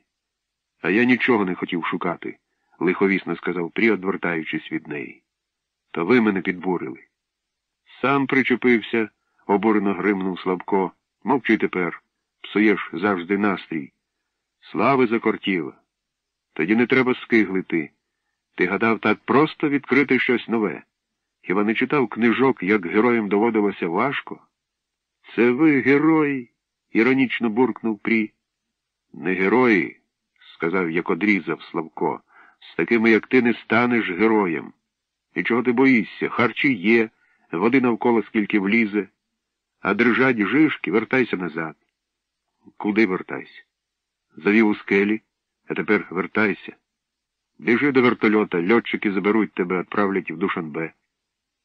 Speaker 1: А я нічого не хотів шукати, лиховісно сказав Прі, одвертаючись від неї. То ви мене підбурили. Сам причепився, обурено гримнув Слабко. Мовчи тепер, псуєш завжди настрій. Слави закортіла. Тоді не треба скиглити. Ти гадав так просто відкрити щось нове. Хіба не читав книжок, як героям доводилося важко? Це ви герої, іронічно буркнув Прі. Не герої, сказав, як одрізав Славко. З такими, як ти, не станеш героєм. І чого ти боїшся? Харчі є, води навколо скільки влізе. А держать жишки, вертайся назад. Куди вертайся? Завів у скелі, а тепер вертайся. Біжи до вертольота, льотчики заберуть тебе, відправлять в Душанбе.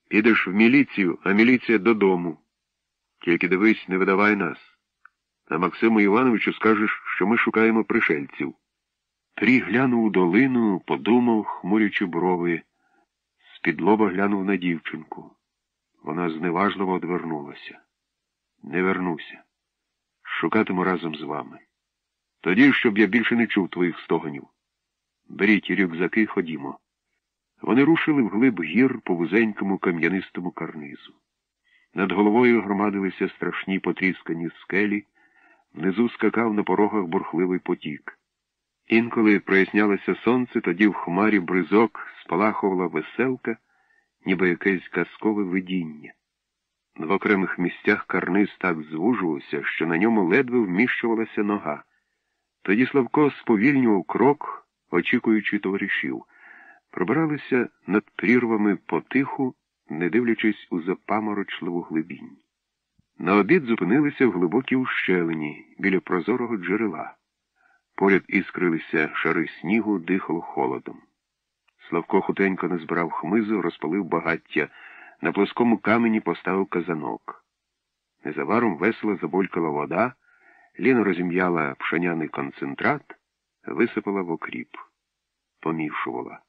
Speaker 1: Підеш в міліцію, а міліція додому. Тільки дивись, не видавай нас. А Максиму Івановичу скажеш, що ми шукаємо пришельців. Трі глянув у долину, подумав, хмурячи брови, з-під лоба глянув на дівчинку. Вона зневажливо одвернулася. Не вернуся. Шукатиму разом з вами. Тоді, щоб я більше не чув твоїх стогонів. Беріть рюкзаки, ходімо. Вони рушили вглиб гір по вузенькому кам'янистому карнизу. Над головою громадилися страшні потріскані скелі, внизу скакав на порогах бурхливий потік. Інколи прояснялося сонце, тоді в хмарі бризок спалахувала веселка, ніби якесь казкове видіння. В окремих місцях карниз так звужувався, що на ньому ледве вміщувалася нога. Тоді Славко сповільнював крок, очікуючи товаришів, пробиралися над прірвами потиху, не дивлячись у запаморочливу глибінь. На обід зупинилися в глибокій ущелині біля прозорого джерела. Поряд іскрилися шари снігу, дихало холодом. Славко хутенько назбирав хмизу, розпалив багаття, на плоскому камені поставив казанок. Незабаром весело забулькала вода, Ліна розім'яла пшеняний концентрат, висипала в окріп, помішувала.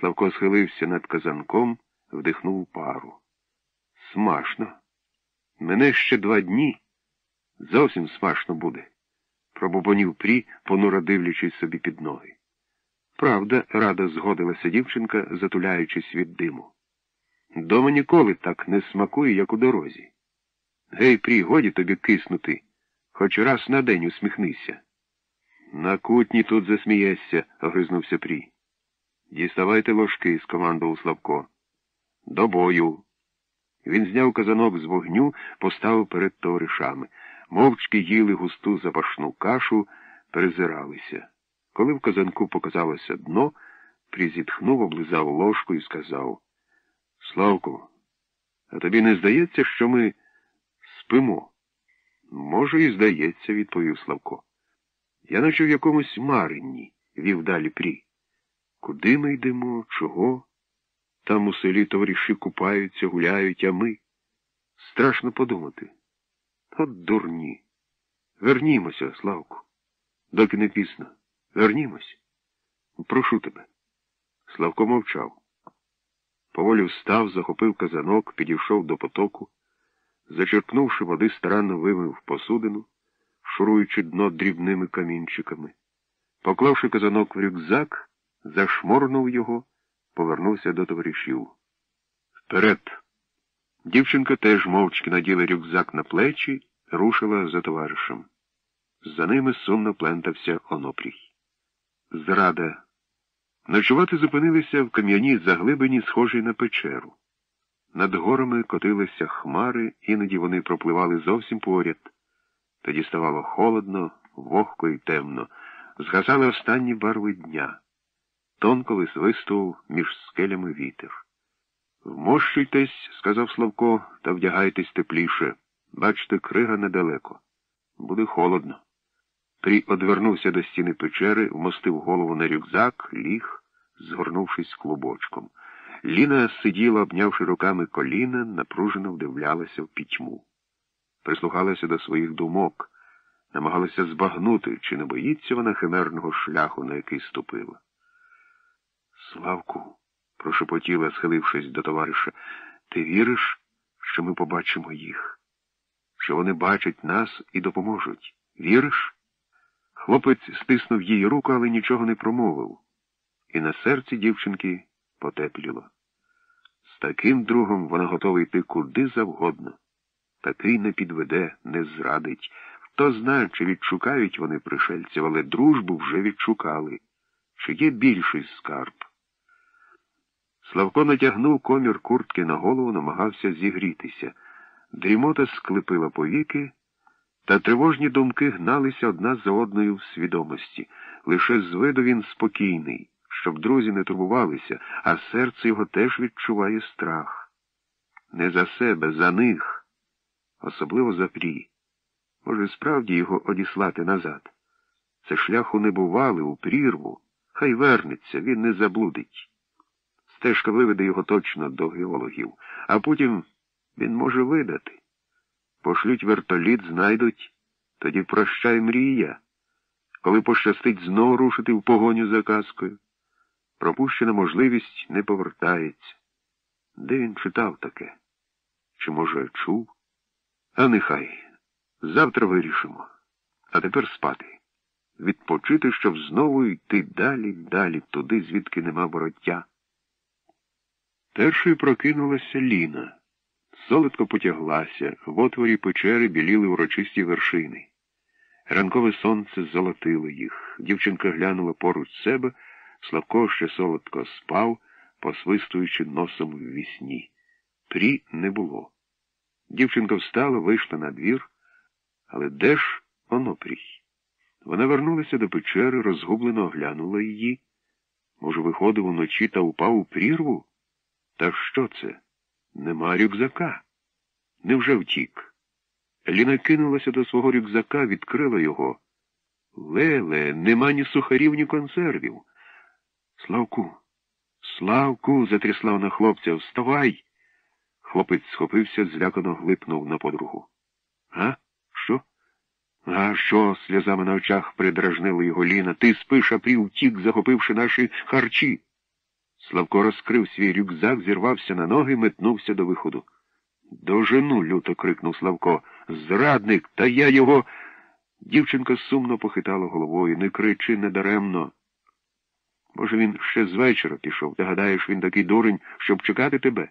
Speaker 1: Славко схилився над казанком, вдихнув пару. Смашно. Мене ще два дні. Зовсім смашно буде, пробубонів прі, понуро дивлячись собі під ноги. Правда, радо згодилася дівчинка, затуляючись від диму. Дома ніколи так не смакує, як у дорозі. Гей, прі, годі тобі киснути, хоч раз на день усміхнися. На кутні тут засмієшся, огризнувся прі. Діставайте ложки, скомандував Славко. До бою. Він зняв казанок з вогню, поставив перед товаришами. Мовчки їли густу запашну кашу, перезиралися. Коли в казанку показалося дно, призітхнув, облизав ложку і сказав Славку, а тобі не здається, що ми спимо? Може, і здається, відповів Славко. Я наче в якомусь маренні, вів далі прі. Куди ми йдемо? Чого? Там у селі товариші купаються, гуляють, а ми. Страшно подумати. От дурні. Вернімося, Славку. Доки не пізно. Вернімось. Прошу тебе. Славко мовчав. Поволі встав, захопив казанок, підійшов до потоку, зачерпнувши води, старанно вимив посудину, шуруючи дно дрібними камінчиками. Поклавши казанок в рюкзак, зашморнув його, повернувся до товаришів. Вперед! Дівчинка теж мовчки наділа рюкзак на плечі, рушила за товаришем. За ними сумно плентався онопрій. Зрада. Ночувати зупинилися в кам'яній заглибині, схожій на печеру. Над горами котилися хмари, іноді вони пропливали зовсім поряд. Тоді ставало холодно, вогко і темно. Згасали останні барви дня. Тонко висвистував між скелями вітер. Вмощуйтесь, сказав Славко, та вдягайтесь тепліше. Бачите, крига недалеко. Буде холодно. Трій одвернувся до стіни печери, вмостив голову на рюкзак, ліг, згорнувшись клубочком. Ліна сиділа, обнявши руками коліна, напружено вдивлялася в пітьму. Прислухалася до своїх думок, намагалася збагнути, чи не боїться вона химерного шляху, на який ступила. Славку, прошепотіла, схилившись до товариша, ти віриш, що ми побачимо їх? Що вони бачать нас і допоможуть? Віриш? Хлопець стиснув її руку, але нічого не промовив, і на серці дівчинки потепліло. З таким другом вона готова йти куди завгодно. Такий не підведе, не зрадить. Хто знає, чи відшукають вони пришельців, але дружбу вже відшукали. Чи є більший скарб? Славко натягнув комір куртки на голову, намагався зігрітися. Дрімота склепила повіки. Та тривожні думки гналися одна за одною в свідомості. Лише з виду він спокійний, щоб друзі не турбувалися, а серце його теж відчуває страх. Не за себе, за них, особливо за прі. Може, справді його одіслати назад. Це шляху не бували у прірву. Хай вернеться, він не заблудить. Стежка виведе його точно до геологів, а потім він може видати. Пошлють вертоліт, знайдуть, тоді прощай мрія, коли пощастить знову рушити в погоню за казкою. Пропущена можливість не повертається. Де він читав таке? Чи, може, чув? А нехай. Завтра вирішимо. А тепер спати. Відпочити, щоб знову йти далі, далі, туди, звідки нема бороття. Першою прокинулася Ліна. Солодко потяглася, в отворі печери біліли урочисті вершини. Ранкове сонце золотило їх. Дівчинка глянула поруч себе, Славко ще солодко спав, посвистуючи носом в вісні. Прі не було. Дівчинка встала, вийшла на двір, але де ж онопрій? Вона вернулася до печери, розгублено оглянула її. Може, виходив уночі та упав у прірву? Та що це? Нема рюкзака. Невже втік? Ліна кинулася до свого рюкзака, відкрила його. Леле, нема ні сухарів, ні консервів. Славку, Славку, затрясла вона хлопця, вставай. Хлопець схопився, злякано глипнув на подругу. А? Що? А що? сльозами на очах придражнила його Ліна. Ти спиш, а прів втік, захопивши наші харчі. Славко розкрив свій рюкзак, зірвався на ноги, метнувся до виходу. Дожену, люто крикнув Славко. Зрадник, та я його. Дівчинка сумно похитала головою. Не кричи недаремно. Може, він ще з вечора пішов. Ти гадаєш, він такий дурень, щоб чекати тебе?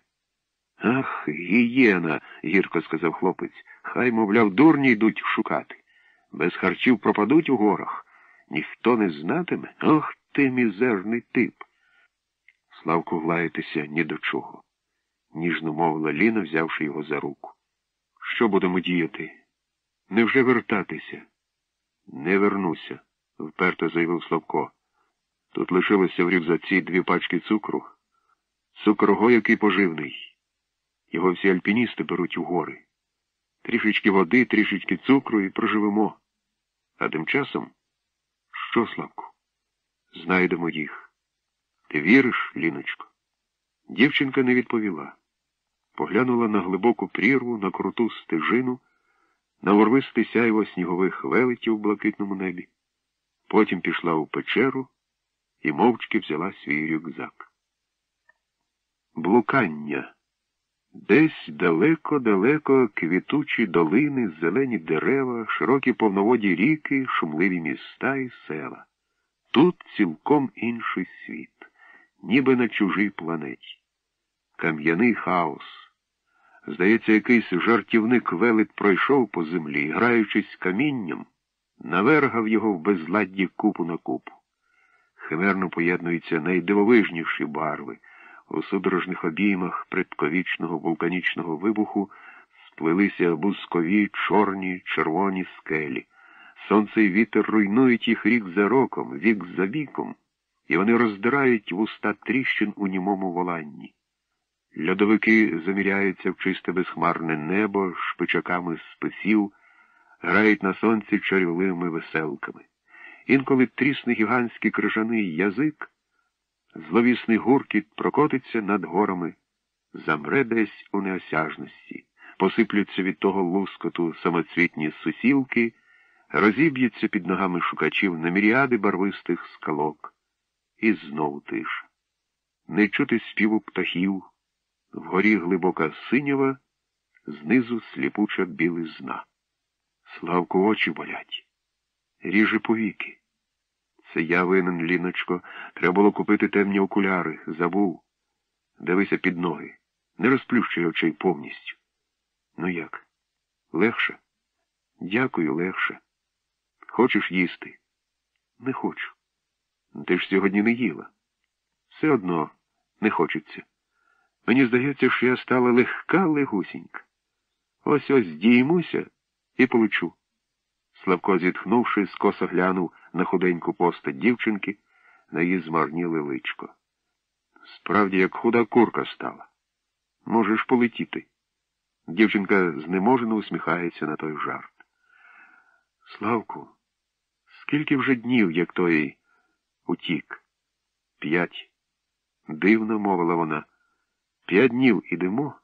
Speaker 1: Ах, гієна, гірко сказав хлопець. Хай, мовляв, дурні йдуть шукати. Без харчів пропадуть у горах. Ніхто не знатиме. Ох ти, мізерний тип. Славку глаєтеся ні до чого, ніжно мовила Ліна, взявши його за руку. Що будемо діяти? Невже вертатися? Не вернуся, вперто заявив Славко. Тут лишилося в рюкзаці дві пачки цукру. Цукрого, який поживний. Його всі альпіністи беруть у гори. Трішечки води, трішечки цукру і проживемо. А тим часом, що, Славку? Знайдемо їх. Ти віриш, Ліночко? Дівчинка не відповіла. Поглянула на глибоку прірву, на круту стежину, на ворвисте сяйво снігових велетів в блакитному небі. Потім пішла у печеру і мовчки взяла свій рюкзак. Блукання. Десь далеко-далеко квітучі долини, зелені дерева, широкі повноводі ріки, шумливі міста і села. Тут цілком інший світ, ніби на чужій планеті. Кам'яний хаос. Здається, якийсь жартівник велет пройшов по землі, граючись камінням, навергав його в безладді купу на купу. Химерно поєднуються найдивовижніші барви. У судорожних обіймах предковічного вулканічного вибуху сплелися бузкові, чорні, червоні скелі. Сонце і вітер руйнують їх рік за роком, вік за віком, і вони роздирають вуста тріщин у німому воланні. Льодовики заміряються в чисте безхмарне небо шпичаками списів, грають на сонці чарівливими веселками. Інколи трісне гігантський крижаний язик, зловісний гуркіт прокотиться над горами, замре десь у неосяжності, посиплються від того лускоту самоцвітні сусілки, розіб'ються під ногами шукачів на міріади барвистих скалок. І знову тиша. Не чути співу птахів, вгорі глибока синява, знизу сліпуча білизна. Славку очі болять ріже повіки. Це я винен, Ліночко. Треба було купити темні окуляри. Забув. Дивися під ноги. Не розплющуй очей повністю. Ну як? Легше? Дякую, легше. Хочеш їсти? Не хочу. Ти ж сьогодні не їла. Все одно не хочеться. Мені здається, що я стала легка легусінька. Ось ось діймуся і полечу. Славко, зітхнувши, скоса глянув на худеньку постать дівчинки, на її змарніле личко. Справді, як худа курка стала. Можеш полетіти. Дівчинка знеможено усміхається на той жарт. Славку, скільки вже днів, як той утік? П'ять. Дивно мовила вона. П'ять днів ідемо.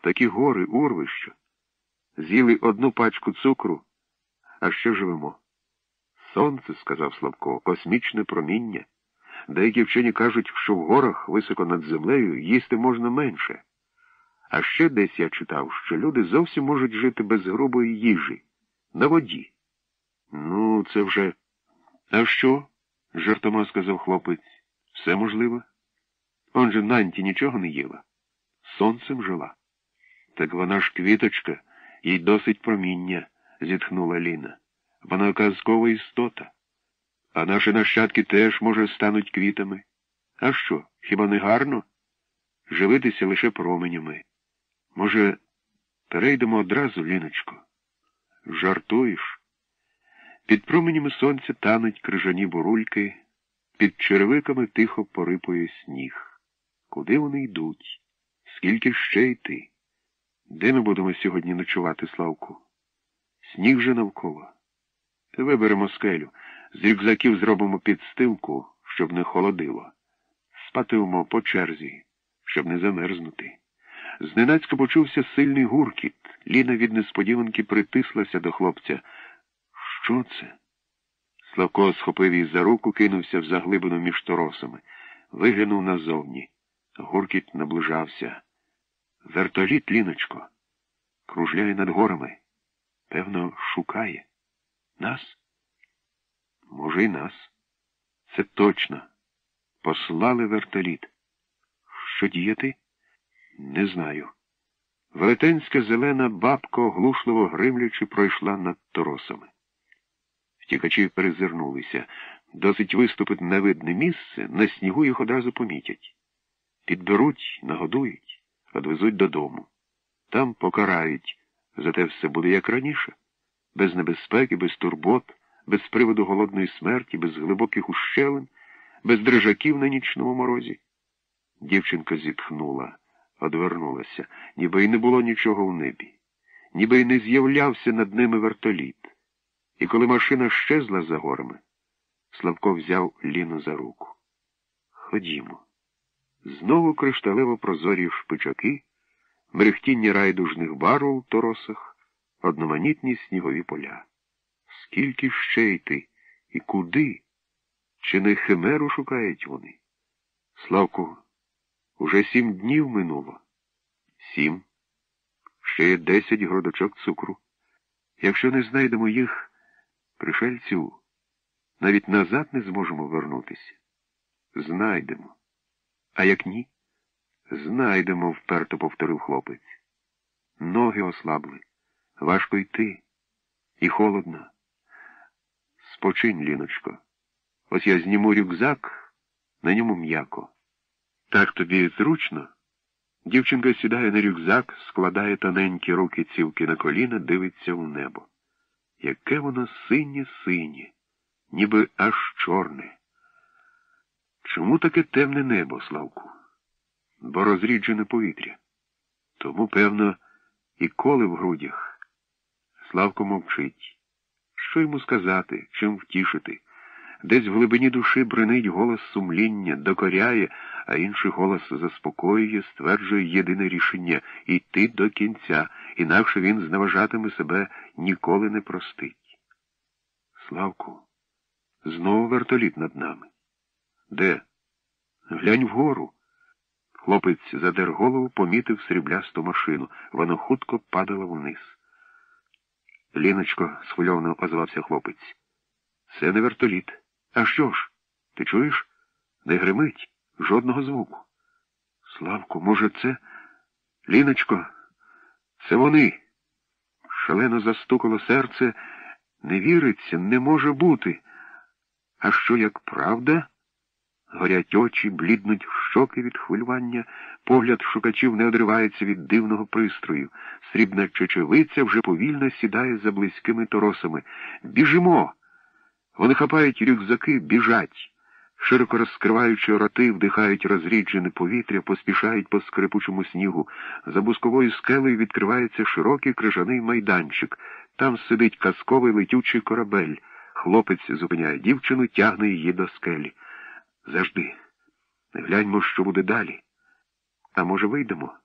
Speaker 1: Такі гори, урвища. З'їли одну пачку цукру. А що живемо? Сонце, сказав Славко, космічне проміння. Деякі вчені кажуть, що в горах високо над землею їсти можна менше. А ще десь я читав, що люди зовсім можуть жити без грубої їжі, на воді. Ну, це вже. А що? жартома сказав хлопець. Все можливо. Он же Нанті нічого не їла. Сонцем жила. Так вона ж квіточка, їй досить проміння, зітхнула Ліна. Вона казкова істота. А наші нащадки теж, може, стануть квітами. А що, хіба не гарно? Живитися лише променями. Може, перейдемо одразу, Ліночко? Жартуєш? Під променями сонця тануть крижані бурульки, під черевиками тихо порипує сніг. Куди вони йдуть? Скільки ще йти? Де ми будемо сьогодні ночувати, Славку? Сніг же навколо. Виберемо скелю. З рюкзаків зробимо підстилку, щоб не холодило. Спатимемо по черзі, щоб не замерзнути. Зненацька почувся сильний гуркіт. Ліна від несподіванки притислася до хлопця. Що це? Славко схопив її за руку, кинувся в заглибину між торосами. Виглянув назовні. Гуркіт наближався. Вертоліт, Ліночко, кружляє над горами. Певно, шукає. Нас? Може, і нас. Це точно. Послали вертоліт. Що діяти? Не знаю. Велетенська зелена бабка, оглушливо гримлячи, пройшла над торосами. Втікачі перезирнулися. Досить виступить на видне місце, на снігу їх одразу помітять. Підберуть, нагодують, одвезуть додому. Там покарають, зате все буде як раніше, без небезпеки, без турбот, без приводу голодної смерті, без глибоких ущелин, без дрижаків на нічному морозі. Дівчинка зітхнула, одвернулася, ніби й не було нічого в небі, ніби й не з'являвся над ними вертоліт. І коли машина щезла за горами, Славко взяв Ліну за руку. Ходімо. Знову кришталево прозорі шпичаки, мерехтіння райдужних бар у торосах, одноманітні снігові поля. Скільки ще йти і куди? Чи не химеру шукають вони? Славку, уже сім днів минуло. Сім. Ще є десять грудочок цукру. Якщо не знайдемо їх, пришельців, навіть назад не зможемо вернутися. Знайдемо. А як ні? Знайдемо, вперто повторив хлопець. Ноги ослабли, важко йти, і холодно. Спочинь, Ліночко. Ось я зніму рюкзак, на ньому м'яко. Так тобі зручно? Дівчинка сідає на рюкзак, складає тоненькі руки цівки на коліна, дивиться в небо. Яке воно синє синє, ніби аж чорне. Чому таке темне небо, Славку? Бо розріджене повітря. Тому, певно, і коли в грудях. Славко мовчить. Що йому сказати, чим втішити? Десь в глибині душі бренить голос сумління, докоряє, а інший голос заспокоює, стверджує єдине рішення йти до кінця, інакше він зневажатиме себе ніколи не простить. Славку, знову вертоліт над нами. Де? Глянь вгору. Хлопець задер голову, помітив сріблясту машину. Вона хутко падала вниз. Ліночко, схвильовано озвався хлопець. Це не вертоліт. А що ж? Ти чуєш? Не гримить жодного звуку. Славку, може, це? Ліночко, це вони. Шалено застукало серце. Не віриться, не може бути. А що, як правда? Горять очі, бліднуть щоки від хвилювання, погляд шукачів не одривається від дивного пристрою. Срібна чечевиця вже повільно сідає за близькими торосами. Біжимо! Вони хапають рюкзаки, біжать. Широко розкриваючи роти, вдихають розріджене повітря, поспішають по скрипучому снігу. За бусковою скелею відкривається широкий крижаний майданчик. Там сидить казковий летючий корабель. Хлопець зупиняє дівчину, тягне її до скелі. Завжди. Гляньмо, що буде далі. А може, вийдемо?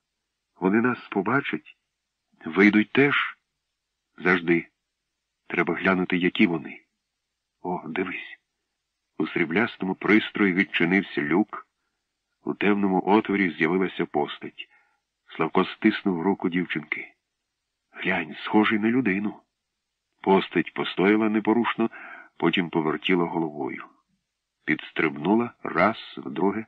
Speaker 1: Вони нас побачать. Вийдуть теж. Завжди. Треба глянути, які вони. О, дивись. У сріблястому пристрої відчинився люк. У темному отворі з'явилася постать. Славко стиснув руку дівчинки. Глянь, схожий на людину. Постать постояла непорушно, потім повертіла головою. Підстрибнула раз, вдруге.